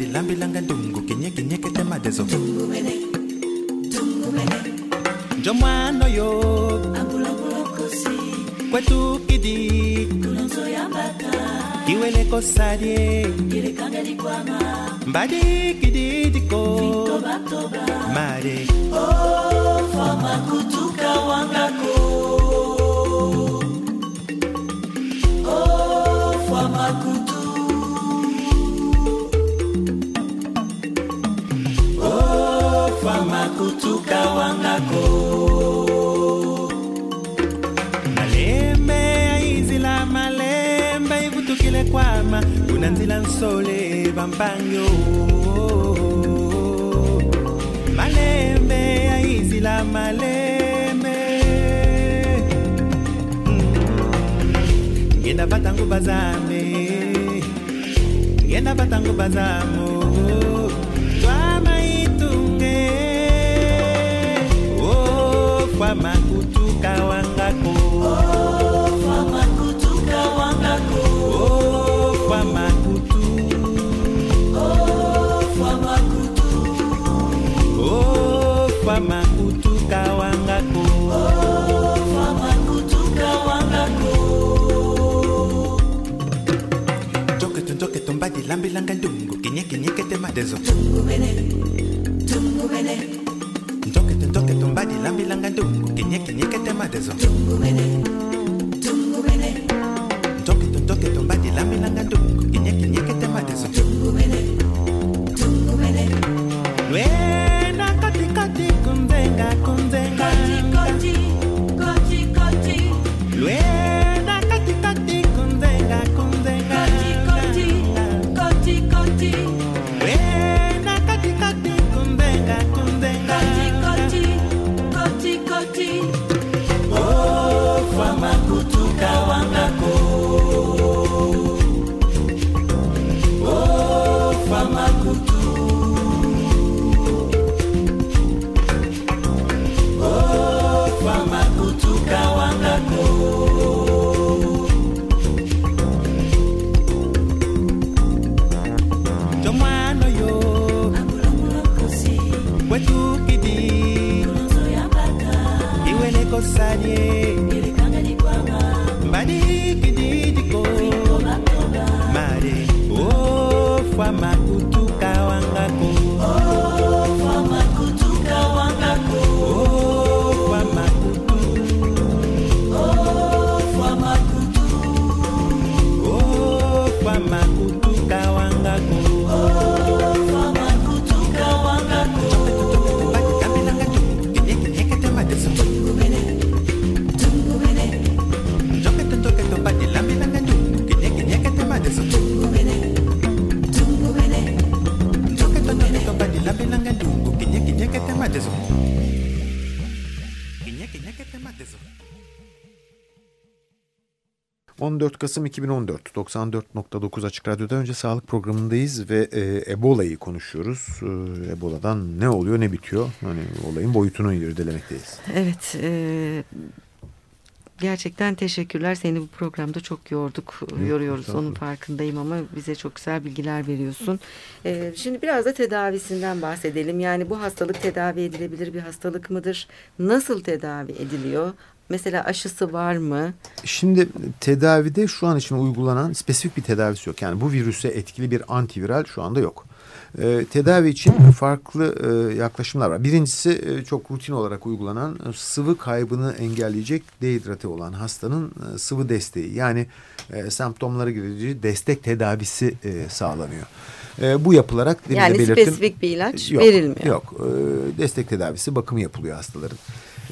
ndilambelanga ntungu kinyekinyekete madezo. Njo mwana oyo kwetu kidi. Kiwele kosalie mbadi kididiko mare. Oh, kutuka wangako malembe aizila malembe ivutukile kwama kuna nzila nsole vampango malembe aizila malembe. Mm. ngenda vatangu bazame ngenda vatangu bazamo ofa makutuka wangako ofa oh, makutuka wangako ofa makutu ofa oh, makutu ofa makutuka wangako ofa makutuka wangako joketo joketo mbadi lambelanga ndungu kinyekinyekete madezo. Tungubene tungubene langa ntungu kenyeke nyeke tema dezo ntungu mene Kasım 2014 94.9 Açık Radyo'da önce sağlık programındayız ve e, Ebola'yı konuşuyoruz. E, Ebola'dan ne oluyor ne bitiyor? Hani olayın boyutunu irdelemekteyiz. Evet. e, gerçekten teşekkürler. Seni bu programda çok yorduk, yoruyoruz. Onun estağfurullah. farkındayım ama bize çok güzel bilgiler veriyorsun. E, şimdi biraz da tedavisinden bahsedelim. Yani bu hastalık tedavi edilebilir bir hastalık mıdır? Nasıl tedavi ediliyor? Mesela aşısı var mı? Şimdi tedavide şu an için uygulanan spesifik bir tedavisi yok. Yani bu virüse etkili bir antiviral şu anda yok. Ee, tedavi için farklı e, yaklaşımlar var. Birincisi e, çok rutin olarak uygulanan e, sıvı kaybını engelleyecek dehidrate olan hastanın e, sıvı desteği. Yani e, semptomları giderici destek tedavisi e, sağlanıyor. E, bu yapılarak Yani belirttim, spesifik bir ilaç yok, verilmiyor. Yok. E, destek tedavisi bakımı yapılıyor hastaların.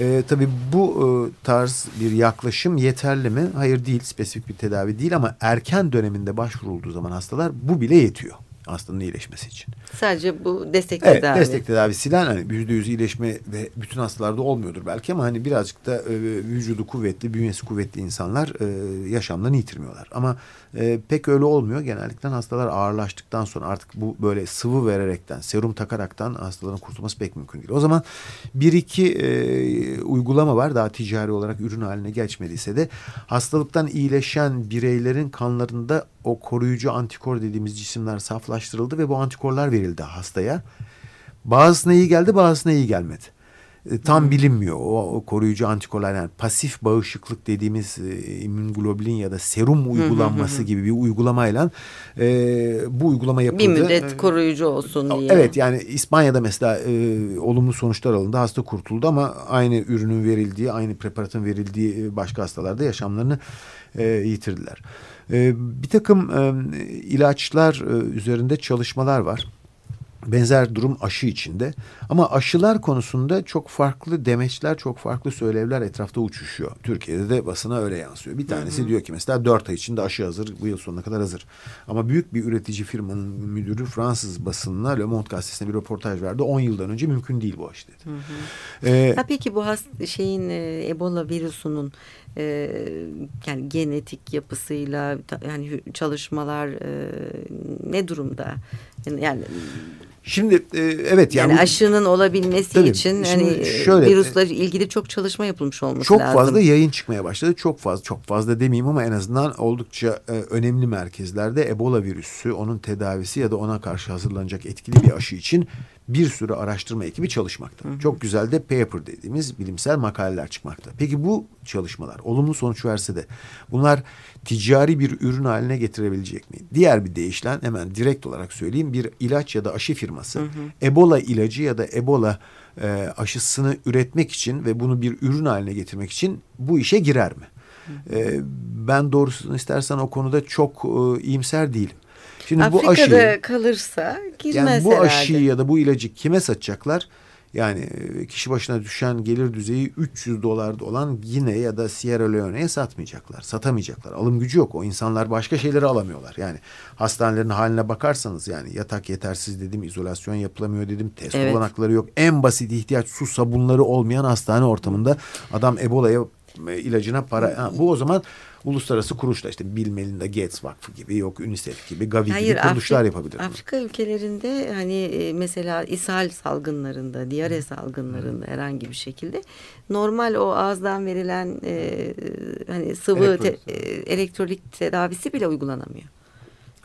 E, tabii bu e, tarz bir yaklaşım yeterli mi? Hayır değil. Spesifik bir tedavi değil ama erken döneminde başvurulduğu zaman hastalar bu bile yetiyor hastanın iyileşmesi için. Sadece bu destek Evet, tedavi. destek tedavisiyle hani yüzde yüz iyileşme ve bütün hastalarda olmuyordur belki ama hani birazcık da e, vücudu kuvvetli, bünyesi kuvvetli insanlar e, yaşamlarını yitirmiyorlar. Ama e, pek öyle olmuyor. Genellikle hastalar ağırlaştıktan sonra artık bu böyle sıvı vererekten, serum takaraktan hastaların kurtulması pek mümkün değil. O zaman bir iki e, uygulama var daha ticari olarak ürün haline geçmediyse de hastalıktan iyileşen bireylerin kanlarında o koruyucu antikor dediğimiz cisimler saflaştırıldı ve bu antikorlar verildi hastaya. Bazısına iyi geldi bazısına iyi gelmedi. E, Tam bilinmiyor o, o koruyucu antikorlar yani pasif bağışıklık dediğimiz e, immünoglobulin ya da serum uygulanması gibi bir uygulamayla e, bu uygulama yapıldı. Bir müddet koruyucu olsun diye. Evet yani İspanya'da mesela e, olumlu sonuçlar alındı. Hasta kurtuldu ama aynı ürünün verildiği, aynı preparatın verildiği e, başka hastalarda yaşamlarını e, yitirdiler. E, bir takım e, ilaçlar e, üzerinde çalışmalar var. Benzer durum aşı içinde. Ama aşılar konusunda çok farklı demeçler, çok farklı söylevler etrafta uçuşuyor. Türkiye'de de basına öyle yansıyor. Bir tanesi diyor ki mesela dört ay içinde aşı hazır, bu yıl sonuna kadar hazır. Ama büyük bir üretici firmanın müdürü Fransız basınına Le Monde gazetesine bir röportaj verdi. 10 yıldan önce mümkün değil bu aşı dedi. Ee, Ha peki bu hast şeyin e, Ebola virüsünün e, yani genetik yapısıyla yani çalışmalar e, ne durumda? Yani, yani, şimdi e, evet yani, bu- aşının olabilmesi Tabii, için hani şöyle, virüsle ilgili çok çalışma yapılmış olması çok lazım. fazla yayın çıkmaya başladı. Çok fazla çok fazla demeyeyim ama en azından oldukça e, önemli merkezlerde Ebola virüsü, onun tedavisi ya da ona karşı hazırlanacak etkili bir aşı için bir sürü araştırma ekibi çalışmakta. Çok güzel de paper dediğimiz bilimsel makaleler çıkmakta. Peki bu çalışmalar olumlu sonuç verse de bunlar ticari bir ürün haline getirebilecek mi? Diğer bir deyişle hemen direkt olarak söyleyeyim bir ilaç ya da aşı firması Ebola ilacı ya da Ebola e, aşısını üretmek için ve bunu bir ürün haline getirmek için bu işe girer mi? E, ben doğrusunu istersen o konuda çok e, iyimser değilim. Şimdi Afrika'da bu aşıyı kalırsa girmez yani bu herhalde. aşıyı ya da bu ilacı kime satacaklar? Yani e, kişi başına düşen gelir düzeyi 300 dolar olan Gine ya da Sierra Leone'ye satmayacaklar. Satamayacaklar. Alım gücü yok. O insanlar başka şeyleri alamıyorlar. Yani hastanelerin haline bakarsanız yani yatak yetersiz dedim, izolasyon yapılamıyor dedim, test Evet. olanakları yok. En basit ihtiyaç su sabunları olmayan hastane ortamında adam Ebola'ya e, ilacına para. Ha, bu o zaman uluslararası kuruluşlar işte Bill Melinda Gates Vakfı gibi yok UNICEF gibi Gavi Hayır, gibi kuruluşlar Afri- yapabilir. bunu. Afrika ülkelerinde hani e, mesela ishal salgınlarında, diyare salgınlarında herhangi bir şekilde normal o ağızdan verilen e, hani sıvı Elektrolit. te- e, elektrolit tedavisi bile uygulanamıyor.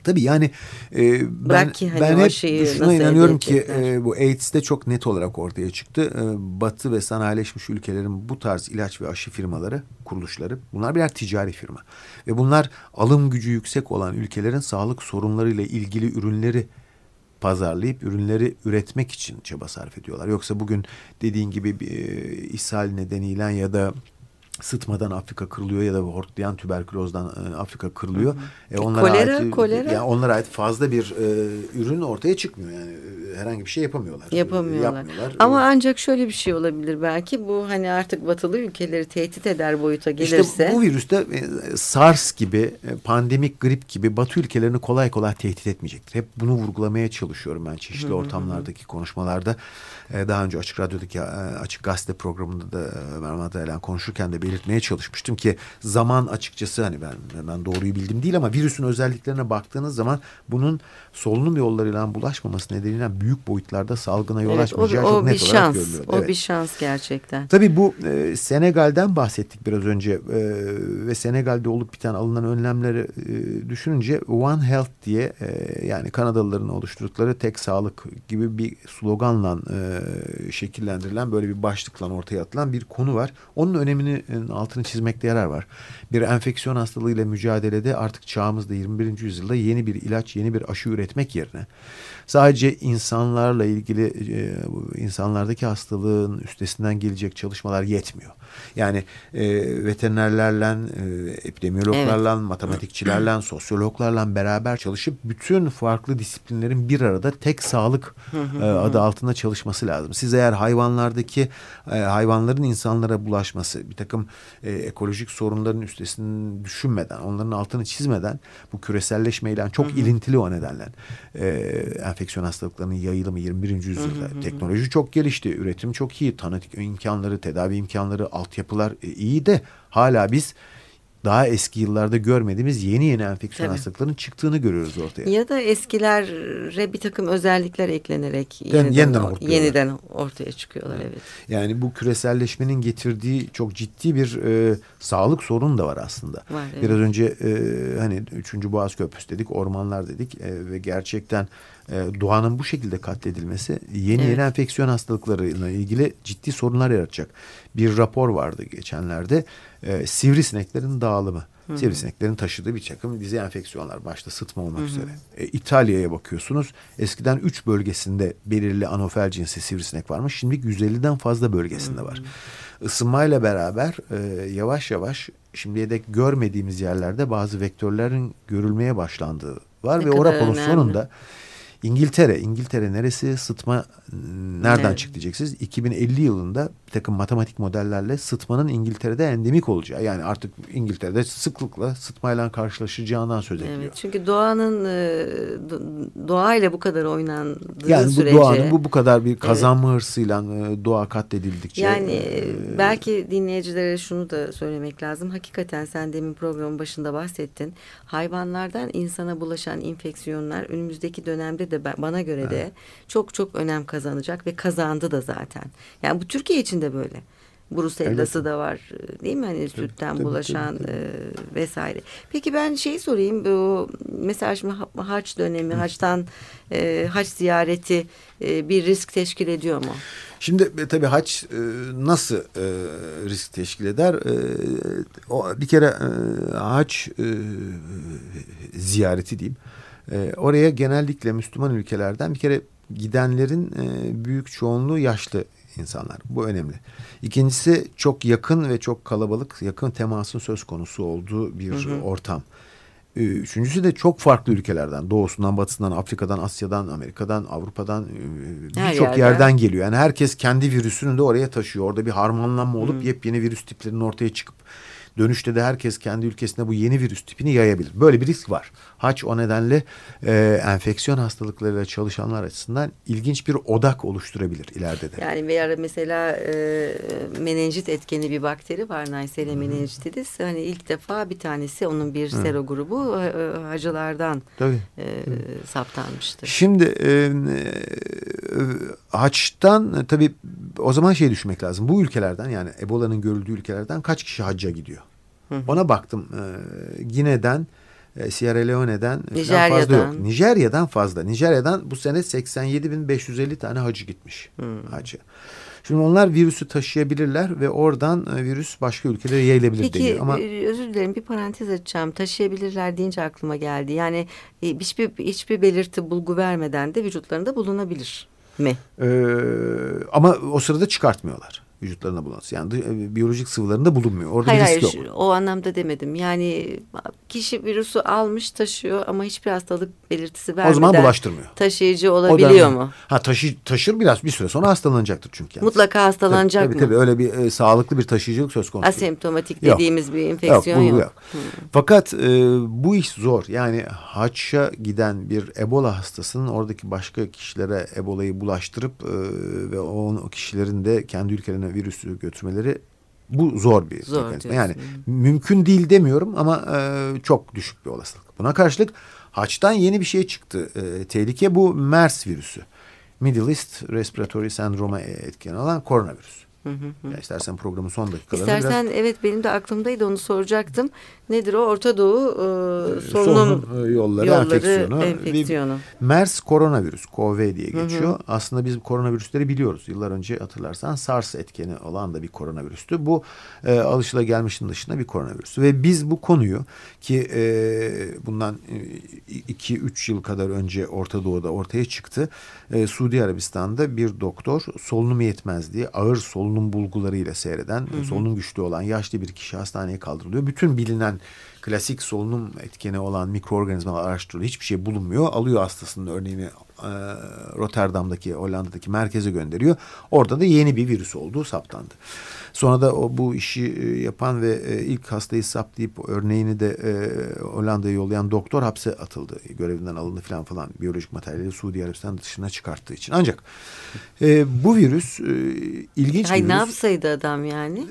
Tabii yani e, ben, ki hani ben hep şeyi şuna inanıyorum ki e, bu AIDS'de çok net olarak ortaya çıktı. E, Batı ve sanayileşmiş ülkelerin bu tarz ilaç ve aşı firmaları, kuruluşları bunlar birer ticari firma. Ve bunlar alım gücü yüksek olan ülkelerin sağlık sorunlarıyla ilgili ürünleri pazarlayıp ürünleri üretmek için çaba sarf ediyorlar. Yoksa bugün dediğin gibi bir e, ishal nedeniyle ya da sıtmadan Afrika kırılıyor ya da hortlayan tüberkülozdan e, Afrika kırılıyor. E, onlara Kolera, ait, kolera. Yani onlara ait fazla bir e, ürün ortaya çıkmıyor. Yani e, herhangi bir şey yapamıyorlar. Yapamıyorlar. Yapmıyorlar. Ama E, ancak şöyle bir şey olabilir belki bu hani artık batılı ülkeleri tehdit eder boyuta gelirse. İşte bu virüste e, SARS gibi, e, pandemik grip gibi Batı ülkelerini kolay kolay tehdit etmeyecektir. Hep bunu vurgulamaya çalışıyorum ben çeşitli ortamlardaki konuşmalarda. E, Daha önce Açık Radyo'daki e, Açık Gazete programında da e, Mermat Aylan konuşurken de belirtmeye çalışmıştım ki zaman açıkçası hani ben ben doğruyu bildim değil ama virüsün özelliklerine baktığınız zaman bunun solunum yollarıyla bulaşmaması nedeniyle büyük boyutlarda salgına yol Evet, o, açmayacağı o çok bir net olarak şans. görülüyor. O Evet. bir şans gerçekten. Tabii bu e, Senegal'den bahsettik biraz önce e, ve Senegal'de olup biten alınan önlemleri e, düşününce One Health diye e, yani Kanadalıların oluşturdukları tek sağlık gibi bir sloganla e, şekillendirilen böyle bir başlıkla ortaya atılan bir konu var. Onun önemini e, altını çizmekte yarar var. Bir enfeksiyon hastalığıyla mücadelede artık çağımızda 21. yüzyılda yeni bir ilaç, yeni bir aşı üretmek yerine sadece insanlarla ilgili e, insanlardaki hastalığın üstesinden gelecek çalışmalar yetmiyor. Yani e, veterinerlerle, e, epidemiyologlarla, matematikçilerle, sosyologlarla beraber çalışıp bütün farklı disiplinlerin bir arada tek sağlık e, adı altında çalışması lazım. Siz eğer hayvanlardaki e, hayvanların insanlara bulaşması, bir takım e, ekolojik sorunların üstesinden düşünmeden, onların altını çizmeden bu küreselleşmeyle çok ilintili o nedenle e, enfeksiyon hastalıklarının yayılımı 21. yüzyılda teknoloji çok gelişti, üretim çok iyi, tanı imkanları, tedavi imkanları, altyapılar e, iyi de hala biz daha eski yıllarda görmediğimiz yeni yeni enfeksiyon Tabii. hastalıklarının çıktığını görüyoruz ortaya. Ya da eskilere bir takım özellikler eklenerek Yani yeniden, yeniden o- hortluyorlar. yeniden ortaya çıkıyorlar evet. Yani bu küreselleşmenin getirdiği çok ciddi bir e, sağlık sorunu da var aslında. Var, evet. Biraz önce e, hani 3. Boğaz Köprüsü dedik, ormanlar dedik e, ve gerçekten e, doğanın bu şekilde katledilmesi yeni Evet. yeni enfeksiyon hastalıklarıyla ilgili ciddi sorunlar yaratacak. Bir rapor vardı geçenlerde. E, sivrisineklerin dağılımı. Sivrisineklerin taşıdığı bir takım dizi enfeksiyonlar başta sıtma olmak üzere. E, İtalya'ya bakıyorsunuz. Eskiden 3 bölgesinde belirli anofel cinsi sivrisinek varmış. Şimdi 150'den fazla bölgesinde var. Isınmayla beraber e, yavaş yavaş şimdiye dek görmediğimiz yerlerde bazı vektörlerin görülmeye başlandığı var Ne ve o raporun önemli. sonunda İngiltere, İngiltere neresi sıtma nereden Evet. çıktı diyeceksiniz. 2050 yılında bir takım matematik modellerle sıtmanın İngiltere'de endemik olacağı. Yani artık İngiltere'de sıklıkla sıtmayla karşılaşacağından söz ediliyor. Evet çünkü doğanın e, do- doğayla bu kadar oynandığı Yani bu sürece doğanın bu bu kadar bir kazanma hırsıyla e, doğa katledildikçe Yani e, belki dinleyicilere şunu da söylemek lazım. Hakikaten sen demin programın başında bahsettin. Hayvanlardan insana bulaşan infeksiyonlar önümüzdeki dönemde de bana göre de çok çok önem kazanacak ve kazandı da zaten. Yani bu Türkiye için de böyle. Brusella'sı da var değil mi? Hani sütten tabii, bulaşan tabii, tabii. e, vesaire. Peki ben şeyi sorayım. Bu mesela şimdi ha- haç dönemi, haçtan e, haç ziyareti e, bir risk teşkil ediyor mu? Şimdi e, tabii haç e, nasıl e, risk teşkil eder? E, o bir kere e, haç e, ziyareti diyeyim. E, oraya genellikle Müslüman ülkelerden bir kere gidenlerin e, büyük çoğunluğu yaşlı insanlar. Bu önemli. İkincisi çok yakın ve çok kalabalık, yakın temasın söz konusu olduğu bir ortam. Ee, Üçüncüsü de çok farklı ülkelerden, doğusundan, batısından, Afrika'dan, Asya'dan, Amerika'dan, Avrupa'dan e, birçok yerden. yerden geliyor. Yani herkes kendi virüsünü de oraya taşıyor. Orada bir harmanlanma olup yepyeni virüs tiplerinin ortaya çıkıp dönüşte de herkes kendi ülkesinde bu yeni virüs tipini yayabilir. Böyle bir risk var. Haç o nedenle e, enfeksiyon hastalıklarıyla çalışanlar açısından ilginç bir odak oluşturabilir ileride de. Yani veya mesela e, menenjit etkeni bir bakteri var Neisseria menenjitidis. Hani ilk defa bir tanesi onun bir sero grubu e, e, hacılardan Tabii. e, saptanmıştır. Şimdi e, e, haçtan e, tabii o zaman şey düşünmek lazım. Bu ülkelerden yani Ebola'nın görüldüğü ülkelerden kaç kişi hacca gidiyor? Ona baktım. E, Gine'den, e, Sierra Leone'den Nijerya'dan. fazla yok. Nijerya'dan fazla. Nijerya'dan bu sene 87.550 tane hacı gitmiş. Hacı. Şimdi onlar virüsü taşıyabilirler ve oradan e, virüs başka ülkelere yayılabilir Peki deniyor. Ama e, özür dilerim bir parantez açacağım. Taşıyabilirler deyince aklıma geldi. Yani e, hiçbir hiçbir belirti bulgu vermeden de vücutlarında bulunabilir mi? Ee, ama o sırada çıkartmıyorlar vücutlarına bulunması. Yani dı- biyolojik sıvılarında bulunmuyor. Orada Hayır bir hayır risk yok. şu- o anlamda demedim. Yani kişi virüsü almış taşıyor ama hiçbir hastalık belirtisi vermeden O zaman bulaştırmıyor. taşıyıcı olabiliyor mu? Ha taşı, taşır biraz bir süre sonra hastalanacaktır çünkü. yani. Mutlaka hastalanacak tabii, mı? Tabii tabii öyle bir e, sağlıklı bir taşıyıcılık söz konusu. Asemptomatik Yok. dediğimiz bir enfeksiyon bulgu yok. Fakat e, bu iş zor. Yani haçça giden bir Ebola hastasının oradaki başka kişilere Ebola'yı bulaştırıp e, ve o, o kişilerin de kendi ülkelerine virüsü götürmeleri bu zor bir Zor mekanizma. Yani mümkün değil demiyorum ama e, çok düşük bir olasılık. Buna karşılık haçtan yeni bir şey çıktı. E, tehlike bu MERS virüsü. Middle East Respiratory Sendrome'a etken olan koronavirüs. Ya istersen programın son dakikalarını biraz İstersen evet benim de aklımdaydı onu soracaktım. Nedir o? Orta Doğu e, solunum solunum e, yolları, enfeksiyonu. enfeksiyonu. MERS koronavirüs, COVID diye geçiyor. Aslında biz koronavirüsleri biliyoruz. Yıllar önce hatırlarsan SARS etkeni olan da bir koronavirüstü. Bu e, alışılagelmişin dışında bir koronavirüs. Ve biz bu konuyu ki e, bundan 2-3 yıl kadar önce Orta Doğu'da ortaya çıktı. E, Suudi Arabistan'da bir doktor solunum yetmezliği, ağır solunum bulgularıyla seyreden, solunum güçlü olan yaşlı bir kişi hastaneye kaldırılıyor. Bütün bilinen klasik solunum etkeni olan mikroorganizmalar araştırılıyor. Hiçbir şey bulunmuyor. Alıyor hastasının örneğini e, Rotterdam'daki, Hollanda'daki merkeze gönderiyor. Orada da yeni bir virüs olduğu saptandı. Sonra da o bu işi e, yapan ve e, ilk hastayı saptayıp örneğini de e, Hollanda'ya yollayan doktor hapse atıldı. Görevinden alındı falan falan. Biyolojik materyali Suudi Arabistan dışına çıkarttığı için. Ancak e, bu virüs e, ilginç bir Hayır ne virüs. yapsaydı adam yani?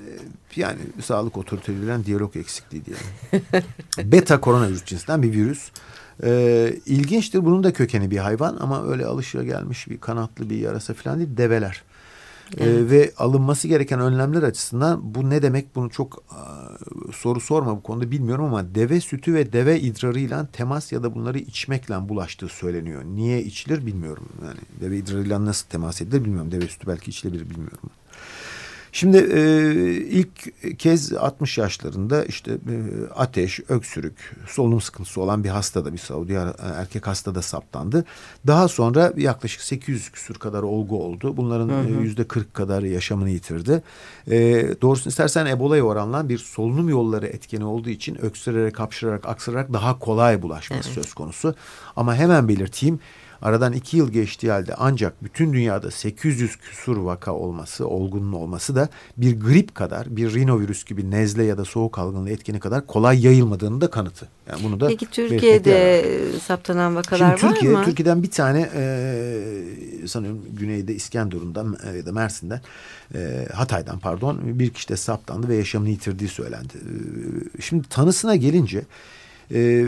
Yani sağlık otoriteleriyle diyalog eksikliği diyelim. Beta koronavirüs cinsinden bir virüs. Ee, ilginçtir. Bunun da kökeni bir hayvan ama öyle alışılagelmiş bir kanatlı bir yarasa falan değil. Develer. Ee, ve alınması gereken önlemler açısından bu ne demek bunu çok aa, soru sorma bu konuda bilmiyorum ama deve sütü ve deve idrarıyla temas ya da bunları içmekle bulaştığı söyleniyor. Niye içilir bilmiyorum. Yani deve idrarıyla nasıl temas edilir bilmiyorum. Deve sütü belki içilebilir bilmiyorum. Şimdi e, ilk kez 60 yaşlarında işte e, ateş, öksürük, solunum sıkıntısı olan bir hastada bir Saudi Ara- erkek hastada saptandı. Daha sonra yaklaşık 800 küsür kadar olgu oldu. Bunların e, yüzde 40 kadar yaşamını yitirdi. E, doğrusunu istersen Ebola'ya oranla bir solunum yolları etkeni olduğu için öksürerek, hapşırarak, aksırarak daha kolay bulaşması söz konusu. Ama hemen belirteyim Aradan iki yıl geçtiği halde ancak bütün dünyada 800 küsur vaka olması, olgunun olması da bir grip kadar, bir rinovirüs gibi nezle ya da soğuk algınlığı etkeni kadar kolay yayılmadığını da kanıtı. Yani bunu da Peki. Türkiye'de saptanan vakalar Şimdi Türkiye, var mı? Türkiye'den bir tane e, sanıyorum güneyde İskenderun'dan ya da Mersin'den e, Hatay'dan pardon bir kişi de saptandı ve yaşamını yitirdiği söylendi. E, şimdi tanısına gelince e,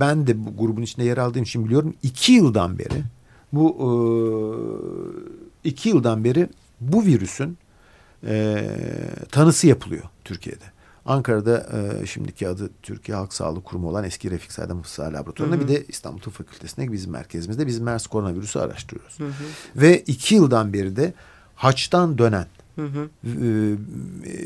ben de bu grubun içinde yer aldığım için biliyorum iki yıldan beri bu e, iki yıldan beri bu virüsün e, tanısı yapılıyor Türkiye'de. Ankara'da e, şimdiki adı Türkiye Halk Sağlığı Kurumu olan eski Refik Saydam Mısır Laboratuvarı'nda bir de İstanbul Tıp Fakültesi'nde bizim merkezimizde biz MERS koronavirüsü araştırıyoruz. Ve iki yıldan beri de haçtan dönen e,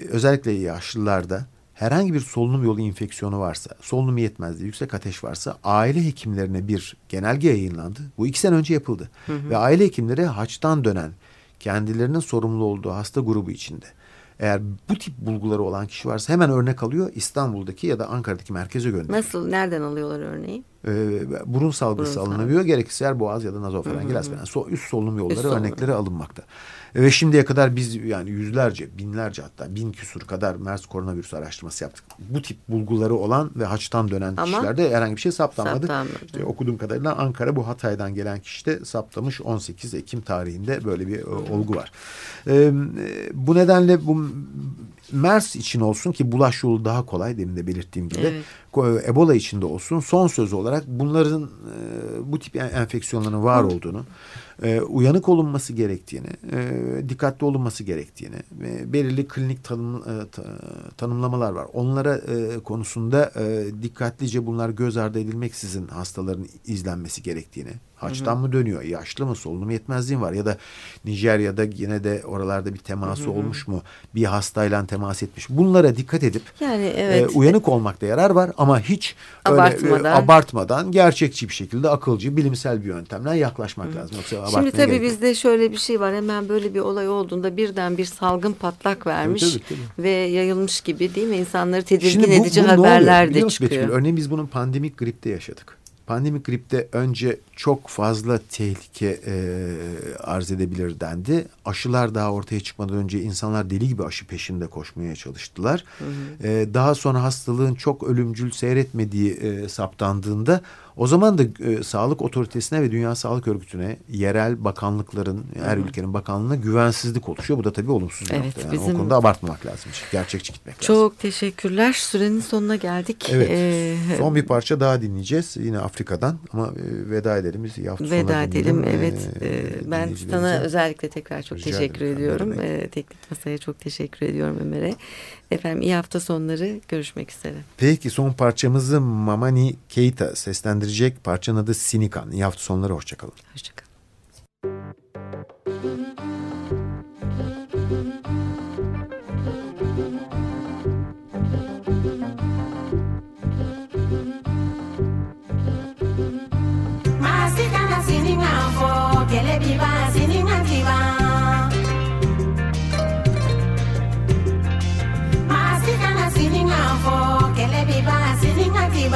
özellikle yaşlılarda herhangi bir solunum yolu infeksiyonu varsa, solunum yetmezliği, yüksek ateş varsa aile hekimlerine bir genelge yayınlandı. Bu iki sene önce yapıldı. Ve aile hekimleri haçtan dönen kendilerinin sorumlu olduğu hasta grubu içinde eğer bu tip bulguları olan kişi varsa hemen örnek alıyor İstanbul'daki ya da Ankara'daki merkeze gönderiyor. Nasıl? Nereden alıyorlar örneği? Ee, burun salgısı Burun alınabiliyor. Gerekirse eğer boğaz ya da nazofarengial aspirin. So, üst solunum yolları Üst solunum. örnekleri alınmakta. Ve şimdiye kadar biz yani yüzlerce, binlerce hatta bin küsur kadar MERS koronavirüs araştırması yaptık. Bu tip bulguları olan ve haçtan dönen Ama kişilerde herhangi bir şey saptanmadı. saptanmadı. İşte okuduğum kadarıyla Ankara bu Hatay'dan gelen kişi de saptamış 18 Ekim tarihinde böyle bir e, olgu var. Ee, bu nedenle bu MERS için olsun ki bulaş yolu daha kolay demin de belirttiğim gibi. Evet. Ebola içinde olsun son söz olarak bunların e, bu tip en- enfeksiyonların var olduğunu, e, uyanık olunması gerektiğini, e, dikkatli olunması gerektiğini, e, belirli klinik tanım, e, ta- tanımlamalar var. Onlara e, konusunda e, dikkatlice bunlar göz ardı edilmeksizin hastaların izlenmesi gerektiğini, haçtan mı dönüyor, yaşlı mı, solunum yetmezliği mi var ya da Nijerya'da yine de oralarda bir teması olmuş mu, bir hastayla temas etmiş. Bunlara dikkat edip Yani e, evet. uyanık olmakta yarar var ama hiç öyle, Abartmadan. e, abartmadan gerçekçi bir şekilde akılcı bilimsel bir yöntemle yaklaşmak lazım. Yoksa Şimdi tabii gerek bizde şöyle bir şey var. Hemen böyle bir olay olduğunda birden bir salgın patlak vermiş Tabii, tabii, ve yayılmış gibi değil mi? İnsanları tedirgin Şimdi bu- edici bu haberler de musun Betül? çıkıyor. Örneğin biz bunun pandemik gripte yaşadık. Pandemik gripte önce çok fazla tehlike e, arz edebilir dendi. Aşılar daha ortaya çıkmadan önce insanlar deli gibi aşı peşinde koşmaya çalıştılar. E, daha sonra hastalığın çok ölümcül seyretmediği e, saptandığında o zaman da e, sağlık otoritesine ve Dünya Sağlık Örgütü'ne yerel bakanlıkların, her ülkenin bakanlığına güvensizlik oluşuyor. Bu da tabii olumsuz bir Evet, nokta. Yani bizim- O konuda abartmamak lazım. Gerçekçi gitmek lazım. Çok teşekkürler. Sürenin sonuna geldik. Evet. Ee, Son bir parça daha dinleyeceğiz. Yine Afrika'dan ama e, veda edelim. Biz hafta Veda edelim. dileyelim. Evet. Ee, Ee, ben sana özellikle tekrar çok Rica teşekkür ederim. ediyorum. Ee, teknik masaya çok teşekkür ediyorum Ömer'e. Efendim iyi hafta sonları. Görüşmek üzere. Peki son parçamızı Mamani Keita seslendirecek. Parçanın adı Sinikan. İyi hafta sonları. Hoşçakalın. Hoşçakalın. Thì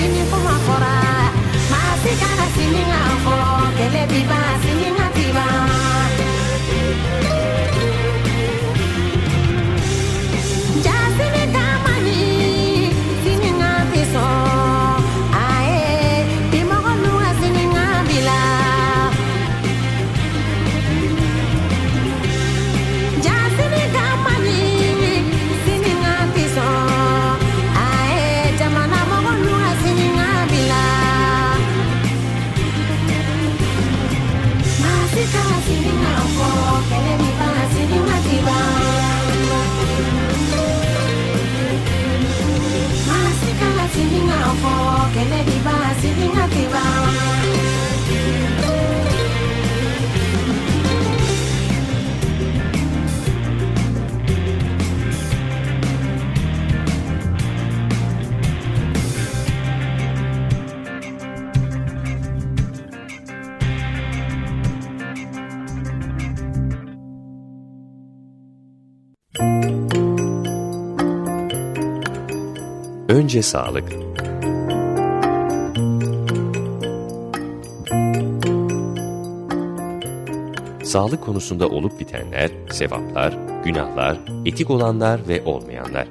singing for Önce sağlık. Sağlık konusunda olup bitenler, sevaplar, günahlar, etik olanlar ve olmayanlar.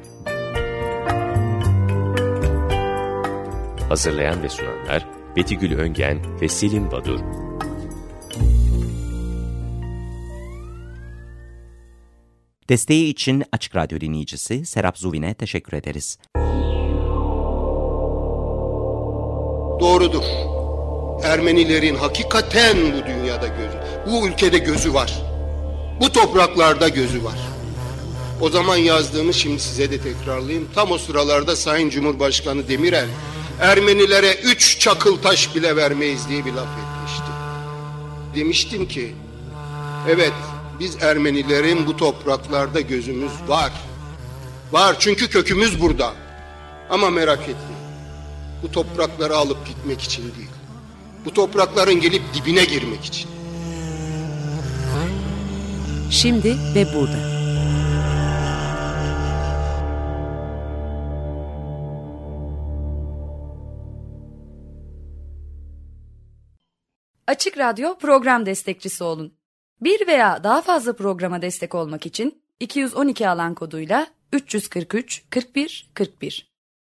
Hazırlayan ve sunanlar Betigül Öngen ve Selim Badur. Desteği için Açık Radyo dinleyicisi Serap Zuvin'e teşekkür ederiz. Doğrudur. Ermenilerin hakikaten bu dünyada gözü, bu ülkede gözü var. Bu topraklarda gözü var. O zaman yazdığımı şimdi size de tekrarlayayım. Tam o sıralarda Sayın Cumhurbaşkanı Demirel, Ermenilere üç çakıl taş bile vermeyiz diye bir laf etmişti. Demiştim ki, evet biz Ermenilerin bu topraklarda gözümüz var. Var çünkü kökümüz burada. Ama merak etmeyin. Bu toprakları alıp gitmek için değil. Bu toprakların gelip dibine girmek için. Şimdi ve burada. Açık Radyo program destekçisi olun. Bir veya daha fazla programa destek olmak için 212 alan koduyla 343 41 41